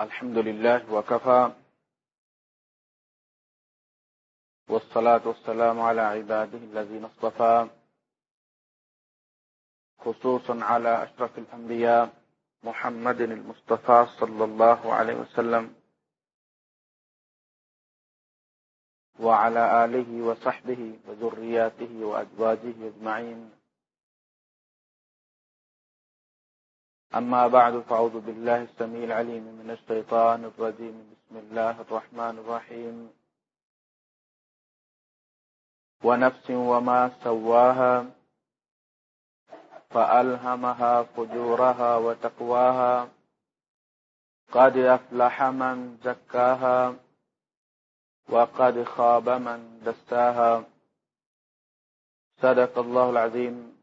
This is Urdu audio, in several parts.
الحمد لله وكفى والصلاة والسلام على عباده الذين اصطفى خصوصا على أشرف الأنبياء محمد المصطفى صلى الله عليه وسلم وعلى آله وصحبه وذرياته وأجواجه أجمعين أما بعد فعوذ بالله السميع العليم من الشيطان الرجيم. بسم الله الرحمن الرحيم. ونفس وما سواها، فألهمها فجورها وتقواها. قد أفلح من زكاها، وقد خاب من دستاها صدق الله العظيم.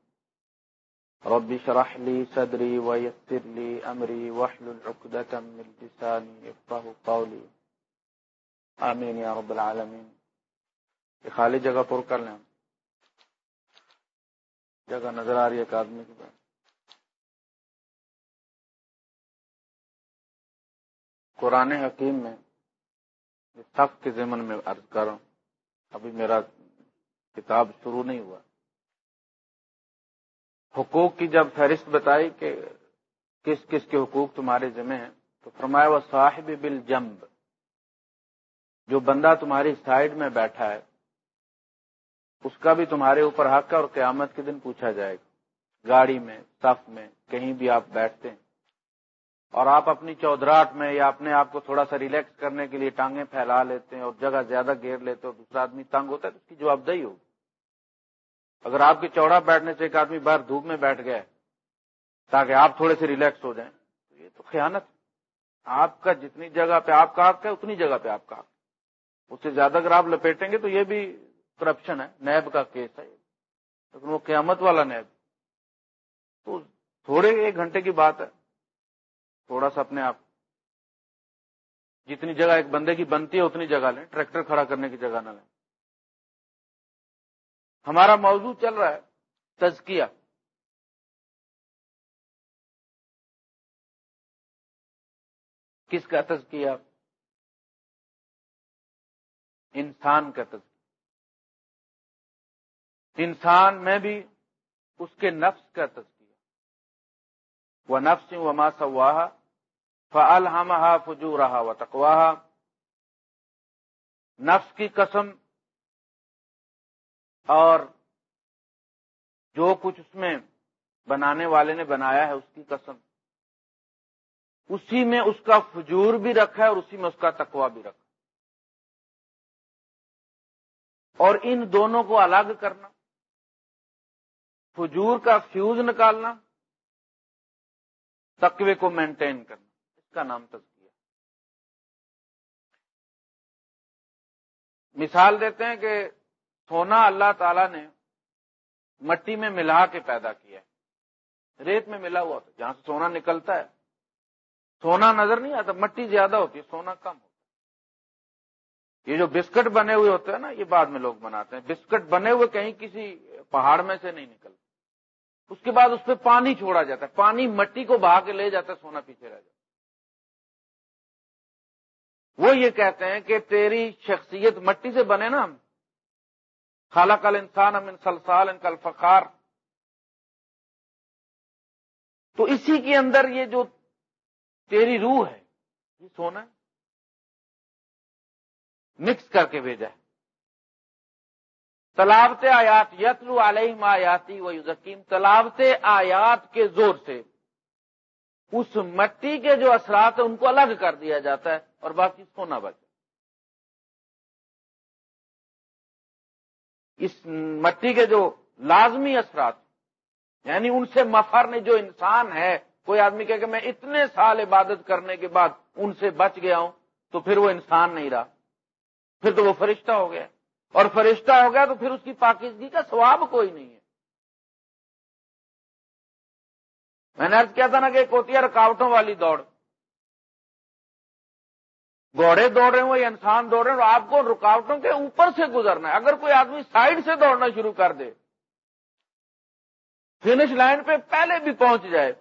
رب شرح لي صدري ويسر لي أمري وحل العقدة من لساني يفقه قولي. آمين يا رب العالمين. خالی جگہ پر کر لیں جگہ نظر آ رہی ہے ایک آدمی کے پاس. قرآن حکیم میں سخت کے ضمن میں عرض کر رہا ہوں. ابھی میرا کتاب شروع نہیں ہوا. حقوق کی جب فہرست بتائی کہ کس کس کے حقوق تمہارے ذمہ ہیں، تو فرمایا، وہ صاحب بل جمب جو بندہ تمہاری سائڈ میں بیٹھا ہے، اس کا بھی تمہارے اوپر حق ہے اور قیامت کے دن پوچھا جائے گا۔ گاڑی میں صف میں، کہیں بھی آپ بیٹھتے ہیں۔ اور آپ اپنی چودراہٹ میں یا اپنے آپ کو تھوڑا سا ریلیکس کرنے کے لیے ٹانگیں پھیلا لیتے ہیں اور جگہ زیادہ گھیر لیتے ہیں اور دوسرا آدمی تنگ ہوتا ہے، تو اس کی جواب دہی ہوگی۔ اگر آپ کے چوڑا بیٹھنے سے ایک آدمی باہر دھوپ میں بیٹھ گئے تاکہ آپ تھوڑے سے ریلیکس ہو جائیں، تو یہ تو خیانت۔ آپ کا جتنی جگہ پہ آپ کا حق ہے، اتنی جگہ پہ آپ کا حق اس سے زیادہ اگر آپ لپیٹیں گے تو یہ بھی کرپشن ہے، نیب کا کیس ہے لیکن وہ قیامت والا نیب۔ تو تھوڑے ایک گھنٹے کی بات ہے، تھوڑا سا اپنے آپ۔ جتنی جگہ ایک بندے کی بنتی ہے، اتنی جگہ لیں، ٹریکٹر کھڑا کرنے کی جگہ نہ لیں۔ ہمارا موضوع چل رہا ہے، تزکیہ۔ کس کا تزکیہ؟ انسان کا تزکیہ۔ انسان میں بھی اس کے نفس کا تزکیہ۔ وہ نفس و ما سواہ فلحمہ فجو رہا و نفس کی قسم اور جو کچھ اس میں بنانے والے نے بنایا ہے اس کی قسم۔ اسی میں اس کا فجور بھی رکھا ہے اور اسی میں اس کا تقوا بھی رکھا اور ان دونوں کو الگ کرنا، فجور کا فیوز نکالنا، تقوی کو مینٹین کرنا، اس کا نام تذکیہ مثال دیتے ہیں کہ سونا اللہ تعالی نے مٹی میں ملا کے پیدا کیا ہے۔ ریت میں ملا ہوا جہاں سے سونا نکلتا ہے، سونا نظر نہیں آتا، مٹی زیادہ ہوتی ہے، سونا کم ہوتا ہے۔ یہ جو بسکٹ بنے ہوئے ہوتے ہیں نا، یہ بعد میں لوگ بناتے ہیں۔ بسکٹ بنے ہوئے کہیں کسی پہاڑ میں سے نہیں نکلتے اس کے بعد اس پہ پانی چھوڑا جاتا ہے۔ پانی مٹی کو بہا کے لے جاتا ہے، سونا پیچھے رہ جاتا ہے۔ وہ یہ کہتے ہیں کہ تیری شخصیت مٹی سے بنے نا خالہ کل انسان امن سلسال ان کل فخار تو اسی کے اندر یہ جو تیری روح ہے، یہ سونا مکس کر کے بھیجا ہے۔ تلاوت آیات یتلو علیہ آیاتی و یوزکیم تلاوت آیات کے زور سے اس مٹی کے جو اثرات ہیں، ان کو الگ کر دیا جاتا ہے اور باقی سونا بچ اس مٹی کے جو لازمی اثرات یعنی ان سے مفر جو انسان ہے، کوئی آدمی کہ میں اتنے سال عبادت کرنے کے بعد ان سے بچ گیا ہوں، تو پھر وہ انسان نہیں رہا۔ پھر تو وہ فرشتہ ہو گیا۔ اور فرشتہ ہو گیا تو پھر اس کی پاکیزگی کا ثواب کوئی نہیں ہے۔ میں نے ارد کیا تھا نا کہ ایک ہوتی ہے رکاوٹوں والی دوڑ۔ گھوڑے دوڑ رہے ہوں یا انسان دوڑ رہے ہیں آپ کو رکاوٹوں کے اوپر سے گزرنا ہے۔ اگر کوئی آدمی سائڈ سے دوڑنا شروع کر دے، فنش لائن پہ پہلے بھی پہنچ جائے،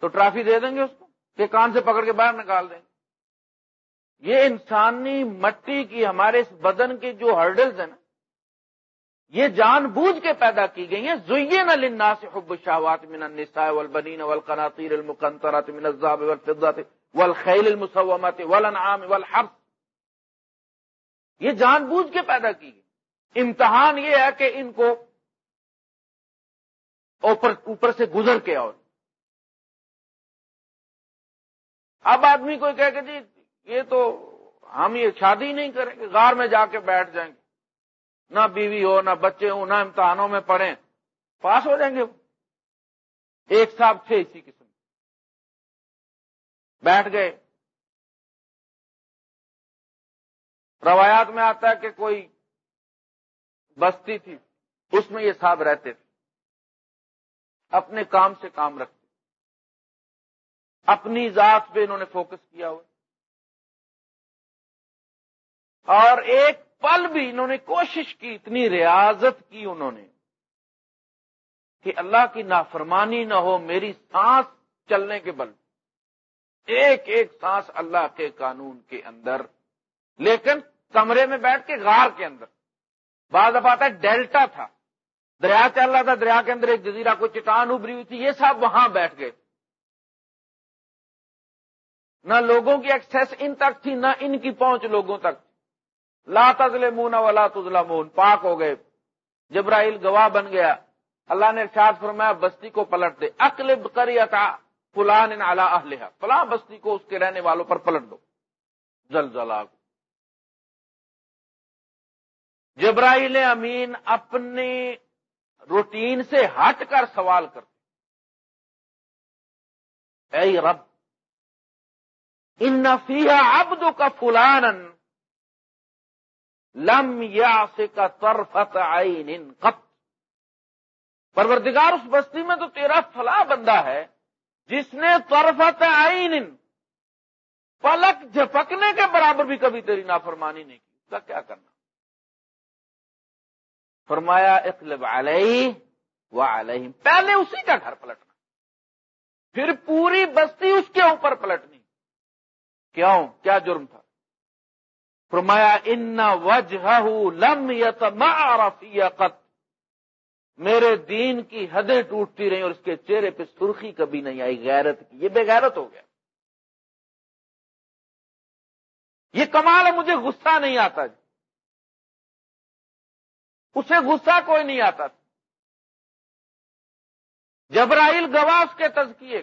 تو ٹرافی دے دیں گے اس کو، کہ کان سے پکڑ کے باہر نکال دیں۔ یہ انسانی مٹی کی ہمارے اس بدن کے جو ہرڈلز ہیں نا، یہ جان بوجھ کے پیدا کی گئی ہیں۔ زوئین للناس حب الشہوات من النساء والبنین والقناطیر المقنطرات من الذهب والفضة۔ والخيل المسومة والانعام والحرث یہ جان بوجھ کے پیدا کی گئی۔ امتحان یہ ہے کہ ان کو اوپر اوپر سے گزر کے اور اب آدمی کوئی کہے کہ جی یہ تو ہم یہ شادی نہیں کریں گے، غار میں جا کے بیٹھ جائیں گے۔ نہ بیوی ہو، نہ بچے ہوں، نہ امتحانوں میں پڑھیں۔ پاس ہو جائیں گے۔ وہ ایک صاحب تھے اسی قسم بیٹھ گئے۔ روایات میں آتا ہے کہ کوئی بستی تھی، اس میں یہ صاحب رہتے تھے۔ اپنے کام سے کام رکھتے اپنی ذات پہ انہوں نے فوکس کیا ہوا۔ اور ایک پل بھی انہوں نے کوشش کی، اتنی ریاضت کی انہوں نے کہ اللہ کی نافرمانی نہ ہو، میری سانس چلنے کے بل۔ ایک ایک سانس اللہ کے قانون کے اندر، لیکن کمرے میں بیٹھ کے غار کے اندر۔ بعض اب آتا ہے ڈیلٹا تھا۔ دریا چل رہا تھا، دریا کے اندر ایک جزیرہ کو چٹان ابری ہوئی تھی، یہ سب وہاں بیٹھ گئے۔ نہ لوگوں کی ایکسیس ان تک تھی، نہ ان کی پہنچ لوگوں تک۔ لا تزل مون ولا تزلا مون پاک ہو گئے۔ جبرائیل گواہ بن گیا۔ اللہ نے ارشاد فرمایا، بستی کو پلٹ دے۔ اقلب کریتا فلان اہلہا فلاں بستی کو اس کے رہنے والوں پر پلٹ دو۔ زلزلہ۔ کو جبرائیل امین اپنی روٹین سے ہٹ کر سوال کرتے اے رب، ان نفیہ ابد کا فلان لم یا سے کا ترفت قط۔ پروردگار اس بستی میں تو تیرا فلاں بندہ ہے۔ جس نے طرفت عین پلک جھپکنے کے برابر بھی کبھی تیری نافرمانی نہیں کی، اس کا کیا کرنا؟ فرمایا، اقلب علیہ و علیہ پہلے اسی کا گھر پلٹنا، پھر پوری بستی اس کے اوپر پلٹنی۔ کیوں؟ کیا جرم تھا؟ فرمایا، ان وجہ لم یت قط میرے دین کی حدیں ٹوٹتی رہی اور اس کے چہرے پہ سرخی کبھی نہیں آئی، غیرت کی۔ یہ بے غیرت ہو گیا۔ یہ کمال ہے، مجھے غصہ نہیں آتا جی۔ اسے غصہ کوئی نہیں آتا تھا۔ جبرائیل گواہ اس کے تزکیے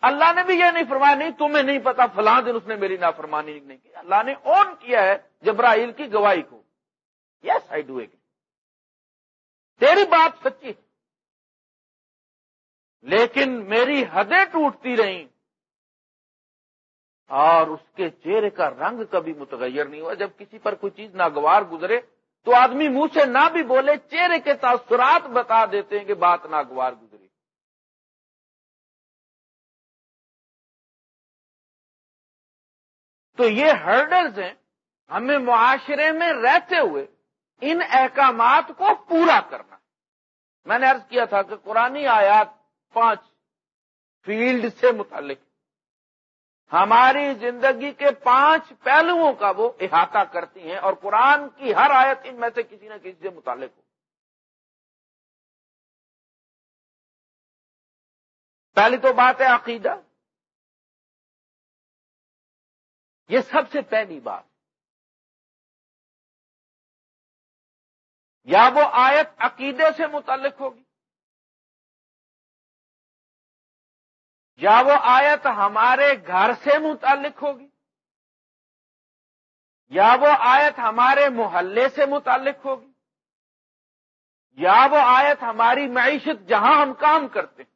اللہ نے بھی یہ نہیں فرمایا، نہیں تمہیں نہیں پتا، فلاں دن اس نے میری نافرمانی نہیں کی۔ اللہ نے اون کیا ہے جبرائیل کی گواہی کو۔ یس آئی ڈو گی تیری بات سچی لیکن میری حدیں ٹوٹتی رہیں۔ اور اس کے چہرے کا رنگ کبھی متغیر نہیں ہوا۔ جب کسی پر کوئی چیز ناگوار گزرے تو آدمی منہ سے نہ بھی بولے، چہرے کے تاثرات بتا دیتے ہیں کہ بات ناگوار گزری۔ تو یہ ہرڈلز ہیں ہمیں معاشرے میں رہتے ہوئے ان احکامات کو پورا کرنا۔ میں نے ارض کیا تھا کہ قرآن آیات پانچ فیلڈ سے متعلق ہماری زندگی کے پانچ پہلوؤں کا وہ احاطہ کرتی ہیں اور قرآن کی ہر آیت ان میں سے کسی نہ کسی سے متعلق ہو۔ پہلی تو بات ہے عقیدہ۔ یہ سب سے پہلی بات۔ یا وہ آیت عقیدے سے متعلق ہوگی؟ یا وہ آیت ہمارے گھر سے متعلق ہوگی؟ یا وہ آیت ہمارے محلے سے متعلق ہوگی؟ یا وہ آیت ہماری معیشت جہاں ہم کام کرتے ہیں،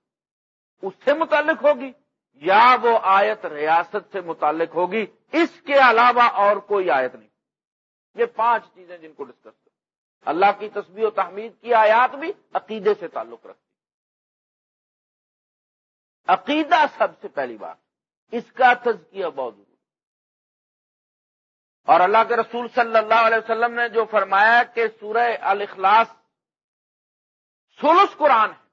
اس سے متعلق ہوگی؟ یا وہ آیت ریاست سے متعلق ہوگی؟ اس کے علاوہ اور کوئی آیت نہیں۔ یہ پانچ چیزیں جن کو ڈسکس کرتے اللہ کی تصویر و تحمید کی آیات بھی عقیدے سے تعلق رکھتی عقیدہ سب سے پہلی بات، اس کا تزکیہ بہت ضروری اور اللہ کے رسول صلی اللہ علیہ وسلم نے جو فرمایا کہ سورہ الاخلاص سولس قرآن ہے۔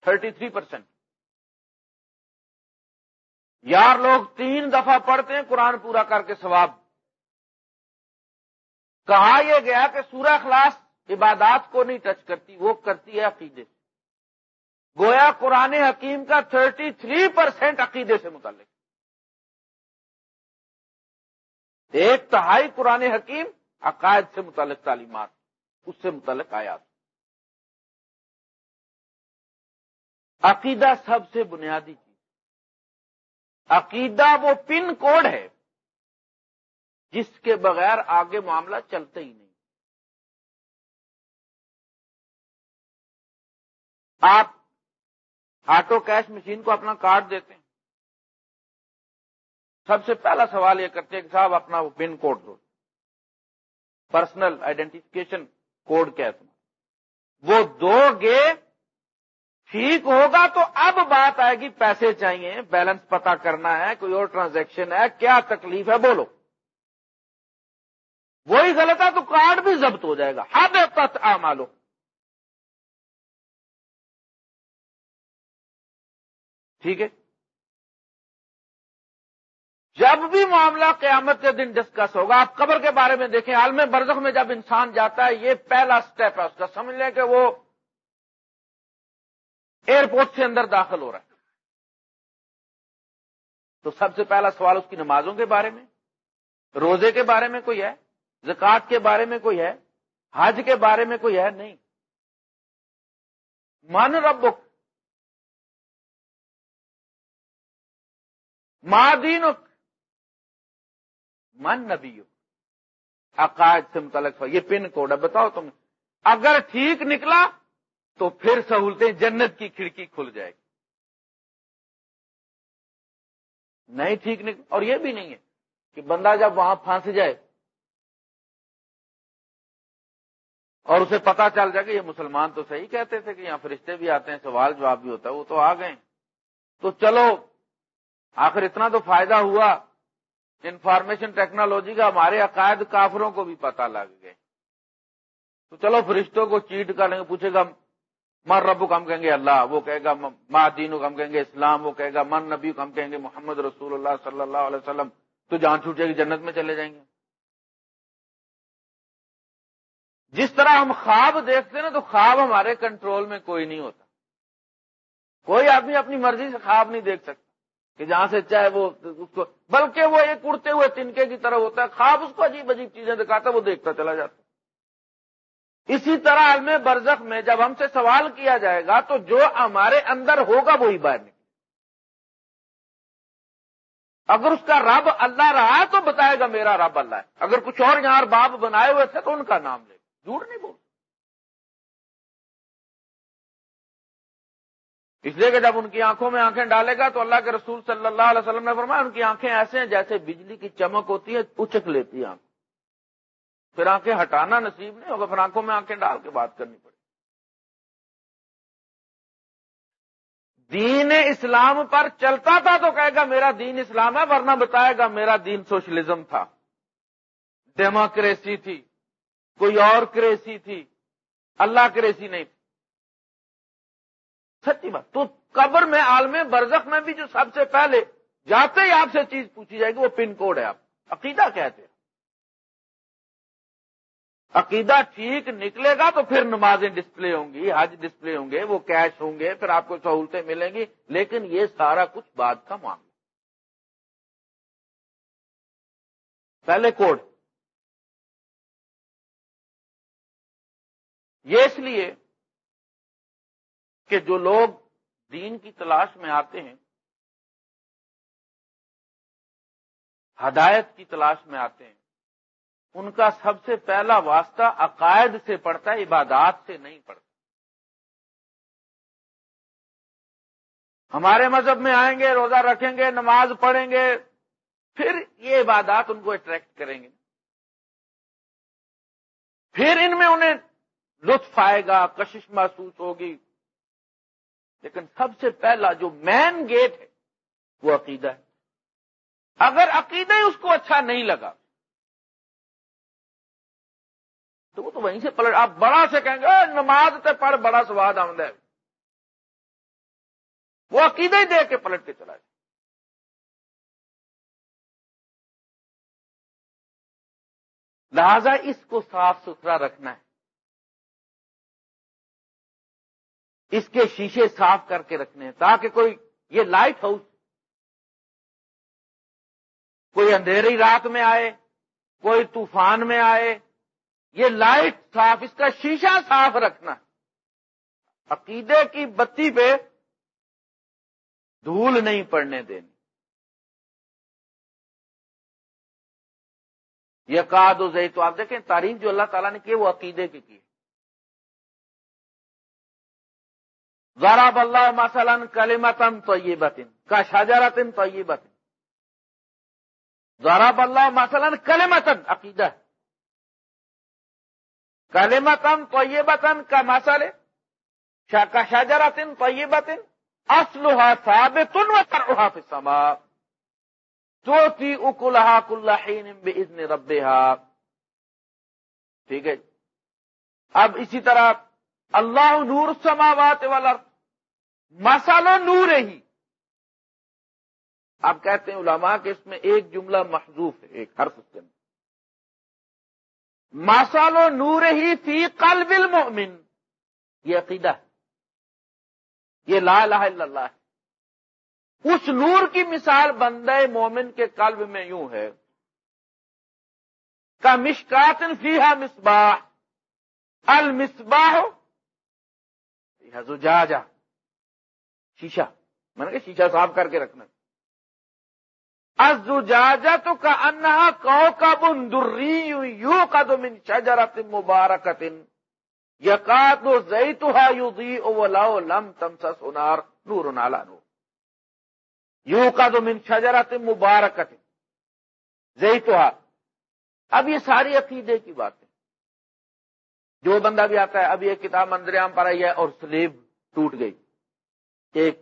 تھرٹی تھری پرسینٹ یار لوگ تین دفعہ پڑھتے ہیں، قرآن پورا کر کے ثواب۔ کہا یہ گیا کہ سورہ خلاص عبادات کو نہیں ٹچ کرتی، وہ کرتی ہے عقیدے سے۔ گویا قرآن حکیم کا تھرٹی تھری پرسینٹ عقیدے سے متعلق۔ ایک تہائی قرآن حکیم عقائد سے متعلق، تعلیمات، اس سے متعلق آیات۔ عقیدہ سب سے بنیادی چیز عقیدہ وہ پن کوڈ ہے جس کے بغیر آگے معاملہ چلتا ہی نہیں۔ آپ آٹو کیش مشین کو اپنا کارڈ دیتے ہیں۔ سب سے پہلا سوال یہ کرتے ہیں کہ صاحب اپنا وہ پن کوڈ دو۔ پرسنل آئیڈینٹیفکیشن کوڈ کیا تم وہ دو گے ٹھیک ہوگا تو اب بات آئے گی پیسے چاہیے، بیلنس پتا کرنا ہے، کوئی اور ٹرانزیکشن ہے، کیا تکلیف ہے، بولو۔ وہی غلط ہے، تو کارڈ بھی ضبط ہو جائے گا۔ حد تک آ مالو ٹھیک ہے؟ جب بھی معاملہ قیامت کے دن ڈسکس ہوگا، آپ قبر کے بارے میں دیکھیں، عالم برزخ میں جب انسان جاتا ہے، یہ پہلا سٹیپ ہے اس کا۔ سمجھ لیں کہ وہ ایئرپورٹ سے اندر داخل ہو رہا ہے۔ تو سب سے پہلا سوال اس کی نمازوں کے بارے میں، روزے کے بارے میں کوئی ہے؟ زکات کے بارے میں کوئی ہے؟ حج کے بارے میں کوئی ہے؟ نہیں۔ من ربک۔ مادین من نبی عقائد سے متعلق یہ پن کوڈ ہے، بتاؤ تم۔ اگر ٹھیک نکلا تو پھر سہولتیں جنت کی کھڑکی کھل جائے گی۔ نہیں ٹھیک نکل اور یہ بھی نہیں ہے کہ بندہ جب وہاں پھانس جائے اور اسے پتا چل جائے کہ یہ مسلمان تو صحیح کہتے تھے کہ یہاں فرشتے بھی آتے ہیں، سوال جواب بھی ہوتا ہے، وہ تو آ گئے۔ تو چلو، آخر اتنا تو فائدہ ہوا۔ انفارمیشن ٹیکنالوجی کا ہمارے عقائد کافروں کو بھی پتا لگ گئے۔ تو چلو، فرشتوں کو چیٹ کر لیں گے پوچھے گا مر ربو کو ہم کہیں گے اللہ، وہ کہے گا، ماں دینوں کو ہم کہیں گے اسلام، وہ کہے گا من نبی کو ہم کہیں گے محمد رسول اللہ صلی اللہ علیہ وسلم۔ تو جان چھوٹے گی، جنت میں چلے جائیں گے۔ جس طرح ہم خواب دیکھتے نا تو خواب ہمارے کنٹرول میں کوئی نہیں ہوتا۔ کوئی آدمی اپنی مرضی سے خواب نہیں دیکھ سکتا کہ جہاں سے چاہے وہ اس کو بلکہ وہ ایک اڑتے ہوئے تنکے کی طرح ہوتا ہے، خواب اس کو عجیب عجیب چیزیں دکھاتا وہ دیکھتا چلا جاتا اسی طرح علم برزخ میں جب ہم سے سوال کیا جائے گا تو جو ہمارے اندر ہوگا وہی باہر نکلے۔ اگر اس کا رب اللہ رہا تو بتائے گا میرا رب اللہ ہے۔ اگر کچھ اور یہاں باپ بنائے ہوئے تھے تو ان کا نام لے۔ جھوٹ نہیں بول۔ اس لیے کہ جب ان کی آنکھوں میں آنکھیں ڈالے گا تو اللہ کے رسول صلی اللہ علیہ وسلم نے فرمایا، ان کی آنکھیں ایسے ہیں جیسے بجلی کی چمک ہوتی ہے، اچک لیتی ہے آنکھ پھر آنکھیں ہٹانا نصیب نہیں ہوگا، پھر آنکھوں میں آنکھیں ڈال کے بات کرنی پڑے۔ دین اسلام پر چلتا تھا تو کہے گا، میرا دین اسلام ہے، ورنہ بتائے گا، میرا دین سوشلزم تھا۔ ڈیموکریسی تھی۔ کوئی اور کریسی تھی اللہ کریسی نہیں تھی۔ سچی بات، تو قبر میں عالم برزخ میں بھی جو سب سے پہلے جاتے ہی آپ سے چیز پوچھی جائے گی، وہ پن کوڈ ہے آپ۔ عقیدہ کہتے ہیں۔ عقیدہ ٹھیک نکلے گا تو پھر نمازیں ڈسپلے ہوں گی، حج ڈسپلے ہوں گے، وہ کیش ہوں گے، پھر آپ کو سہولتیں ملیں گی، لیکن یہ سارا کچھ بات کا معاملہ۔ پہلے کوڈ۔ یہ اس لیے کہ جو لوگ دین کی تلاش میں آتے ہیں، ہدایت کی تلاش میں آتے ہیں، ان کا سب سے پہلا واسطہ عقائد سے پڑتا ہے، عبادات سے نہیں پڑتا۔ ہمارے مذہب میں آئیں گے، روزہ رکھیں گے، نماز پڑھیں گے، پھر یہ عبادات ان کو اٹریکٹ کریں گے۔ پھر ان میں انہیں لطف آئے گا، کشش محسوس ہوگی۔ لیکن سب سے پہلا جو مین گیٹ ہے، وہ عقیدہ ہے۔ اگر عقیدہ ہی اس کو اچھا نہیں لگا، تو وہ تو وہیں سے پلٹ، آپ بڑا سے کہیں گے نماز تے پڑھ، بڑا سواد آمد ہے۔ وہ عقیدہ ہی دے کے پلٹ کے چلا جائے۔ لہذا اس کو صاف ستھرا رکھنا ہے۔ اس کے شیشے صاف کر کے رکھنے ہیں تاکہ کوئی یہ لائٹ ہاؤس کوئی اندھیری رات میں آئے، کوئی طوفان میں آئے، یہ لائٹ صاف، اس کا شیشہ صاف رکھنا۔ عقیدے کی بتی پہ دھول نہیں پڑنے دینی۔ یہ کاد تو آپ دیکھیں تعریف جو اللہ تعالیٰ نے کی وہ عقیدے کی کی ذرا بلّہ مثلاً کلیمتن تو یہ بتن کا شاجرتن تو یہ بتن ذرا بلّہ مثلاً کلیمتن عقیدہ کلیمتن تو یہ بتن کا مسئلے کا شاجرتن تو یہ بتن ثابتن و ترحا فی سما تو تی اکلحا کلحین بزن رب ٹھیک ہے جی؟ اب اسی طرح اللہ نور سماوات والا مسالو نور ہی۔ آپ کہتے ہیں علماء کہ اس میں ایک جملہ محضوف ہے، ایک حرف کے اندر۔ مسالو نور ہی فی قلب المؤمن۔ یہ عقیدہ ہے۔ یہ لا الہ الا اللہ ہے۔ اس نور کی مثال بندے مومن کے قلب میں یوں ہے۔ کا مشکاتن فیحا مصباح۔ المصباح زجاجہ۔ شیشہ۔ میں نے کہ شیشہ صاف کر کے رکھنا۔ ازاجا تو کا انہا کو کا بندری یو کا دو من شجرت مبارکت۔ یقات و زئی تو یو دی او لاؤ لم تم سنار نور نالا نور۔ یو کا دو من شجرت مبارکت۔ زئی تو اب یہ ساری عقیدے کی بات ہے۔ جو بندہ بھی آتا ہے، اب یہ کتاب مندریام پر آئی ہے اور سلیب ٹوٹ گئی۔ ایک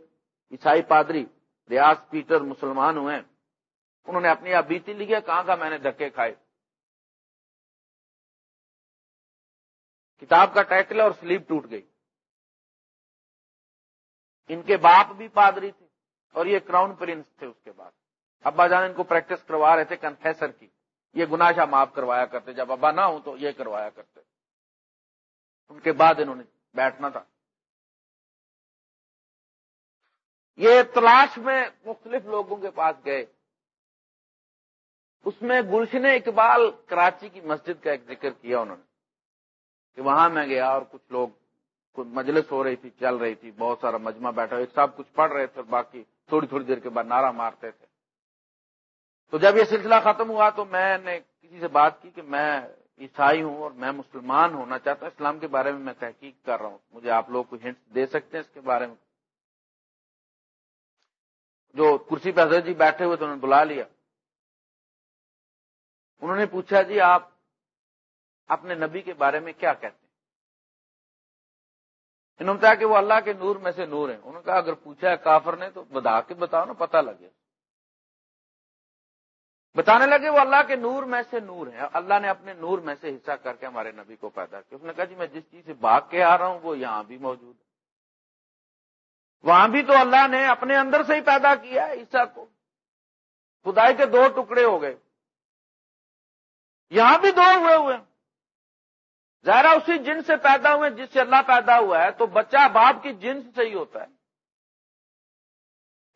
عیسائی پادری ریاض پیٹر مسلمان ہوئے انہوں نے اپنی بیتی لی کہاں کا میں نے دھکے کھائے؟ کتاب کا ٹائٹل اور سلیپ ٹوٹ گئی۔ ان کے باپ بھی پادری تھے اور یہ کراؤن پرنس تھے اس کے بعد۔ ابا جان ان کو پریکٹس کروا رہے تھے کنفیسر کی۔ یہ گناشا معاف کروایا کرتے، جب ابا نہ ہوں تو یہ کروایا کرتے۔ ان کے بعد انہوں نے بیٹھنا تھا۔ یہ تلاش میں مختلف لوگوں کے پاس گئے۔ اس میں گلشن اقبال کراچی کی مسجد کا ایک ذکر کیا انہوں نے، کہ وہاں میں گیا اور کچھ لوگ مجلس ہو رہی تھی، چل رہی تھی، بہت سارا مجمع بیٹھا ایک صاحب کچھ پڑھ رہے تھے اور باقی تھوڑی تھوڑی دیر کے بعد نعرہ مارتے تھے۔ تو جب یہ سلسلہ ختم ہوا تو میں نے کسی سے بات کی کہ میں عیسائی ہوں اور میں مسلمان ہونا چاہتا ہوں، اسلام کے بارے میں میں تحقیق کر رہا ہوں۔ مجھے آپ لوگ کو ہنٹ دے سکتے ہیں اس کے بارے میں؟ جو کرسی پہ حضرت جی بیٹھے ہوئے تو انہوں نے بلا لیا۔ انہوں نے پوچھا جی آپ اپنے نبی کے بارے میں کیا کہتے ہیں؟ انہوں نے کہا کہ وہ اللہ کے نور میں سے نور ہیں۔ انہوں نے کہا، اگر پوچھا ہے کافر نے تو بتا کے بتاؤ نا، پتہ لگے۔ بتانے لگے وہ اللہ کے نور میں سے نور ہے اللہ نے اپنے نور میں سے حصہ کر کے ہمارے نبی کو پیدا کیا۔ اس نے کہا جی میں جس چیز سے بھاگ کے آ رہا ہوں، وہ یہاں بھی موجود ہے۔ وہاں بھی تو اللہ نے اپنے اندر سے ہی پیدا کیا عیسا کو۔ خدائی کے دو ٹکڑے ہو گئے۔ یہاں بھی دو ہوئے ہوئے ظاہر اسی جن سے پیدا ہوئے جس سے اللہ پیدا ہوا ہے، تو بچہ باپ کی جنس سے ہی ہوتا ہے۔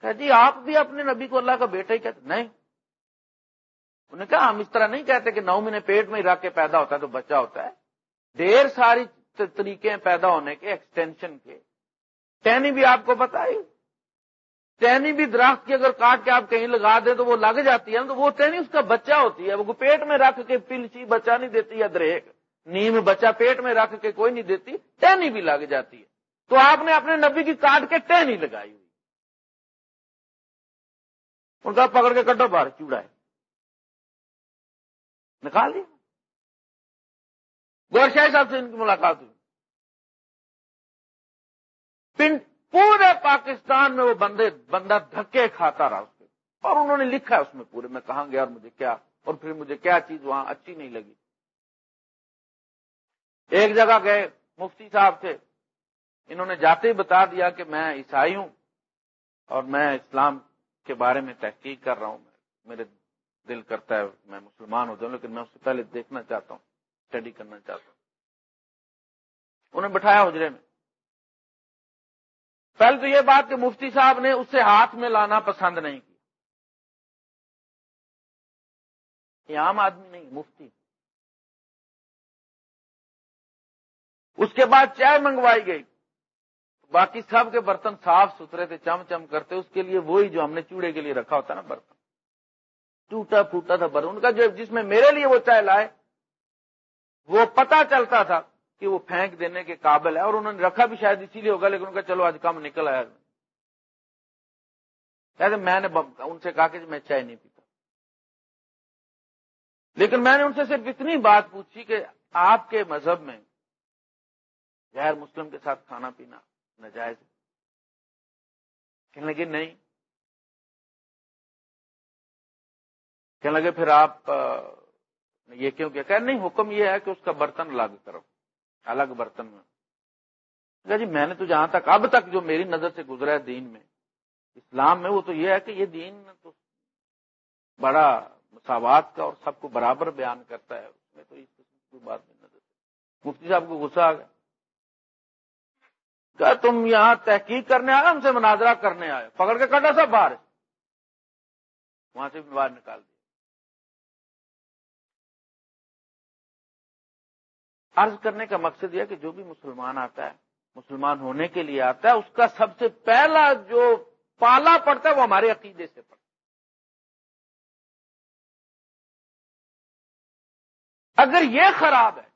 کہ جی آپ بھی اپنے نبی کو اللہ کا بیٹا ہی کہتے نہیں۔ انہیں کہا، ہم اس طرح نہیں کہتے کہ نو مہینے پیٹ میں ہی رکھ کے پیدا ہوتا ہے تو بچہ ہوتا ہے۔ ڈھیر ساری طریقے ہیں پیدا ہونے کے ایکسٹینشن کے۔ ٹہنی بھی آپ کو بتائی ٹہنی بھی درخت کی اگر کاٹ کے آپ کہیں لگا دیں تو وہ لگ جاتی ہے تو وہ ٹہنی اس کا بچہ ہوتی ہے۔ وہ پیٹ میں رکھ کے پلچی بچہ نہیں دیتی یا دریک۔ نیم بچہ پیٹ میں رکھ کے کوئی نہیں دیتی، ٹہنی بھی لگ جاتی ہے۔ تو آپ نے اپنے نبی کی کاٹ کے ٹہنی لگائی ہوئی۔ ان کا پکڑ کے کٹو باہر چوڑا ہے۔ نکال دیا گور شاہی صاحب سے ان کی ملاقات ہوئی۔ پن پورے پاکستان میں وہ بندے بندہ دھکے کھاتا رہا اس کے اور انہوں نے لکھا ہے اس میں پورے۔ میں کہاں گیا اور مجھے کیا؟ اور پھر مجھے کیا چیز وہاں اچھی نہیں لگی؟ ایک جگہ گئے، مفتی صاحب تھے۔ انہوں نے جاتے ہی بتا دیا کہ میں عیسائی ہوں اور میں اسلام کے بارے میں تحقیق کر رہا ہوں۔ میرے دل کرتا ہے میں مسلمان ہو جاؤں، لیکن میں اس سے پہلے دیکھنا چاہتا ہوں اسٹڈی کرنا چاہتا ہوں۔ انہیں بٹھایا حجرے میں۔ پہلے تو یہ بات کہ مفتی صاحب نے اسے ہاتھ میں لانا پسند نہیں کیا یہ عام آدمی نہیں، مفتی۔ اس کے بعد چائے منگوائی گئی۔ باقی سب کے برتن صاف ستھرے تھے چم چم کرتے۔ اس کے لیے وہی جو ہم نے چوڑے کے لیے رکھا ہوتا نا برتن۔ ٹوٹا پھوٹا تھا برتن۔ ان کا جو جس میں میرے لیے وہ چائے لائے، وہ پتا چلتا تھا کہ وہ پھینک دینے کے قابل ہے اور انہوں نے رکھا بھی شاید اسی لیے ہوگا، لیکن ان کا چلو آج کم نکل آیا۔ کہتے میں نے ان سے کہا کہ میں چائے نہیں پیتا۔ لیکن میں نے ان سے صرف اتنی بات پوچھی کہ آپ کے مذہب میں غیر مسلم کے ساتھ کھانا پینا نجائز کہنے لگے، نہیں۔ کہنے لگے، پھر آپ یہ کیوں کیا؟ کہ نہیں، حکم یہ ہے کہ اس کا برتن الگ کرو۔ الگ برتن میں۔ جی میں نے تو جہاں تک، اب تک جو میری نظر سے گزرا ہے دین میں، اسلام میں وہ تو یہ ہے کہ یہ دین تو بڑا مساوات کا اور سب کو برابر بیان کرتا ہے۔ اس میں تو اس قسم کی بات نہیں، نظر مفتی صاحب کو غصہ آ گیا۔ کیا تم یہاں تحقیق کرنے آئے، ہم سے مناظرہ کرنے آئے۔ پکڑ کے کٹا سب باہر۔ وہاں سے بھی باہر نکال دیا۔ عرض کرنے کا مقصد یہ کہ جو بھی مسلمان آتا ہے، مسلمان ہونے کے لیے آتا ہے، اس کا سب سے پہلا جو پالا پڑتا ہے وہ ہمارے عقیدے سے پڑتا اگر یہ خراب ہے،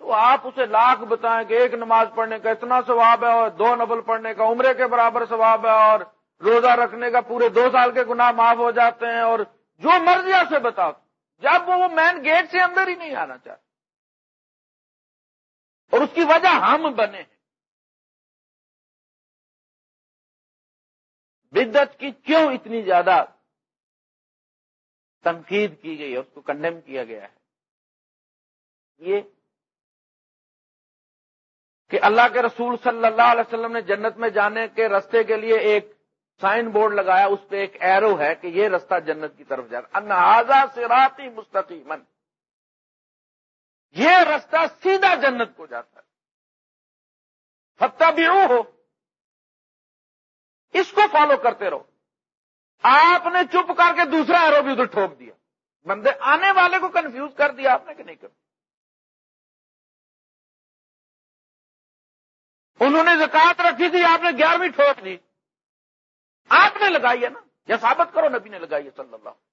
تو آپ اسے لاکھ بتائیں کہ ایک نماز پڑھنے کا اتنا ثواب ہے اور دو نبل پڑھنے کا عمرے کے برابر ثواب ہے اور روزہ رکھنے کا پورے دو سال کے گناہ معاف ہو جاتے ہیں اور جو مرضی سے بتاؤ، جب وہ مین گیٹ سے اندر ہی نہیں آنا چاہتے اور اس کی وجہ ہم بنے ہیں۔ بدت کی کیوں اتنی زیادہ تنقید کی گئی ہے؟ اس کو کنڈیم کیا گیا ہے۔ یہ کہ اللہ کے رسول صلی اللہ علیہ وسلم نے جنت میں جانے کے رستے کے لیے ایک سائن بورڈ لگایا، اس پہ ایک ایرو ہے کہ یہ رستہ جنت کی طرف جائے انہذا سے راتی مستقیمن یہ رستہ سیدھا جنت کو جاتا ہے۔ فتح بھی ہو اس کو فالو کرتے رہو۔ آپ نے چپ کر کے دوسرا ایرو بھی ادھر ٹھوک دیا۔ بندے آنے والے کو کنفیوز کر دیا، آپ نے کہ نہیں کر انہوں نے زکات رکھی تھی، آپ نے گیارہویں ٹھوک دی۔ آپ نے لگائی ہے نا؟ یا ثابت کرو، نبی نے لگائی ہے صلی اللہ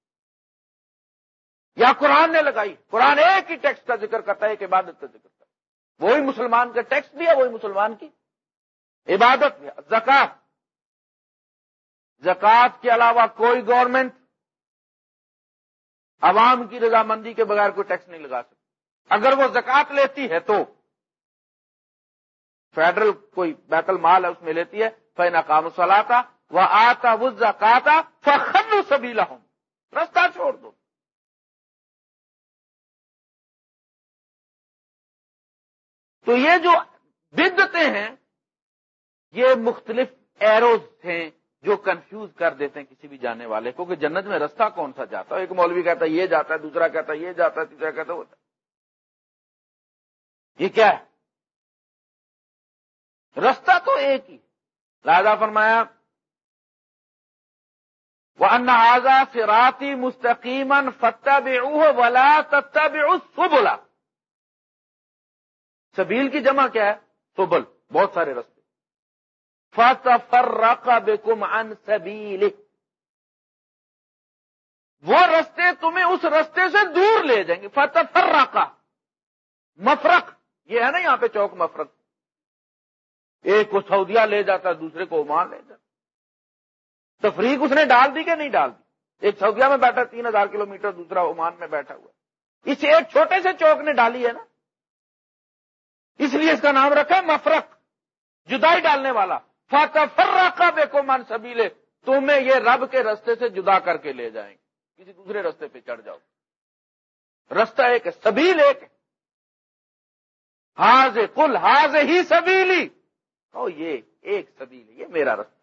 یا قرآن نے لگائی۔ قرآن ایک ہی ٹیکس کا ذکر کرتا ہے، ایک عبادت کا ذکر کرتا ہے۔ وہی مسلمان کا ٹیکس بھی ہے، وہی مسلمان کی۔ عبادت بھی ہے۔ زکات۔ زکات کے علاوہ کوئی گورنمنٹ عوام کی رضامندی کے بغیر کوئی ٹیکس نہیں لگا سکتی اگر وہ زکات لیتی ہے تو فیڈرل کوئی بیت المال ہے، اس میں لیتی ہے۔ فینا کام سلاتا وہ آتا وہ زکاتا فخر سبیلا ہوں رستہ چھوڑ دو۔ تو یہ جو بدتے ہیں، یہ مختلف ایروز ہیں جو کنفیوز کر دیتے ہیں کسی بھی جانے والے کو کہ جنت میں رستہ کون سا جاتا ہے؟ ایک مولوی کہتا ہے یہ جاتا ہے، دوسرا کہتا ہے یہ جاتا ہے، تیسرا کہتا ہے ہوتا یہ کیا ہے؟ رستہ تو ایک ہی۔ لہذا فرمایا وہ انہذا فراتی مستقیمن فتح بے ولا تتہ بے سبیل کی جمع کیا ہے؟ سبل بہت سارے رستے۔ فتح بے کم ان سبیل وہ رستے تمہیں اس رستے سے دور لے جائیں گے۔ فتح فرقہ مفرق۔ یہ ہے نا یہاں پہ چوک مفرق۔ ایک کو سعودیہ لے جاتا ہے، دوسرے کو عمان لے جاتا تفریق اس نے ڈال دی کہ نہیں ڈال دی؟ ایک سعودیہ میں بیٹھا، تین ہزار کلو میٹر دوسرا عمان میں بیٹھا ہوا اس ایک چھوٹے سے چوک نے ڈالی ہے نا۔ اس لیے اس کا نام رکھا ہے مفرق، جدائی ڈالنے والا۔ فاتح فرقہ بے کو من سبیلے تمہیں یہ رب کے رستے سے جدا کر کے لے جائیں۔ گے کسی دوسرے رستے پہ چڑھ جاؤ۔ رستہ ایک ہے، سبیل ایک ہے۔ ہاض کل ہاض ہی سبیلی۔ او یہ ایک سبیل یہ میرا رستہ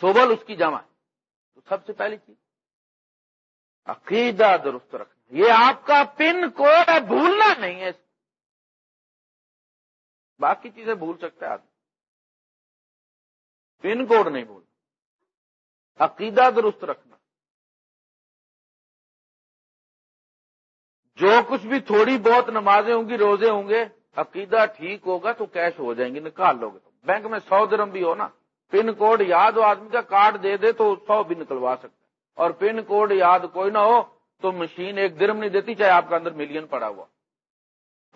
سوبل اس کی جمع ہے۔ تو سب سے پہلی چیز۔ عقیدہ درست رکھنا۔ یہ آپ کا پن کوڈ ہے بھولنا نہیں ہے باقی چیزیں بھول سکتے آدمی۔ پن کوڈ نہیں بھول۔ عقیدہ درست رکھنا۔ جو کچھ بھی تھوڑی بہت نمازیں ہوں گی، روزے ہوں گے، عقیدہ ٹھیک ہوگا تو کیش ہو جائیں گے نکال لو گے تو بینک میں سو درم بھی ہو نا۔ پن کوڈ یاد ہو، آدمی کا کارڈ دے دے تو سو بھی نکلوا سکتا ہے۔ اور پن کوڈ یاد کوئی نہ ہو تو مشین ایک درم نہیں دیتی، چاہے آپ کا اندر ملین پڑا ہوا۔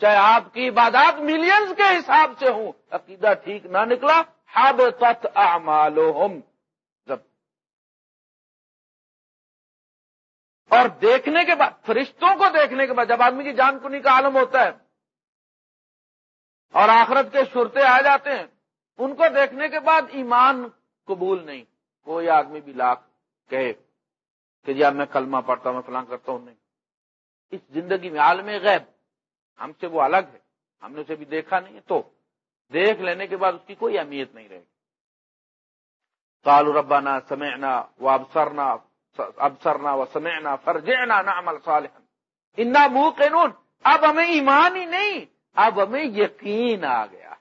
چاہے آپ کی عبادات ملینز کے حساب سے ہوں، عقیدہ ٹھیک نہ نکلا ہب تت اور دیکھنے کے بعد، فرشتوں کو دیکھنے کے بعد، جب آدمی کی جان کنی کا عالم ہوتا ہے، اور آخرت کے شرتے آ جاتے ہیں، ان کو دیکھنے کے بعد ایمان قبول نہیں۔ کوئی آدمی بھی لاکھ کہے کہ جی اب میں کلمہ پڑھتا ہوں، میں فلاں کرتا ہوں، نہیں۔ اس زندگی میں عالم غیب ہم سے وہ الگ ہے۔ ہم نے اسے بھی دیکھا نہیں ہے تو دیکھ لینے کے بعد اس کی کوئی اہمیت نہیں رہے گی۔ کالو ربانہ سمعنا و ابسرنا ابسرنا و سمعنا فرجعنا نعمل صالحا۔ انا موقنون۔ اب ہمیں ایمان ہی نہیں۔ اب ہمیں یقین آ گیا۔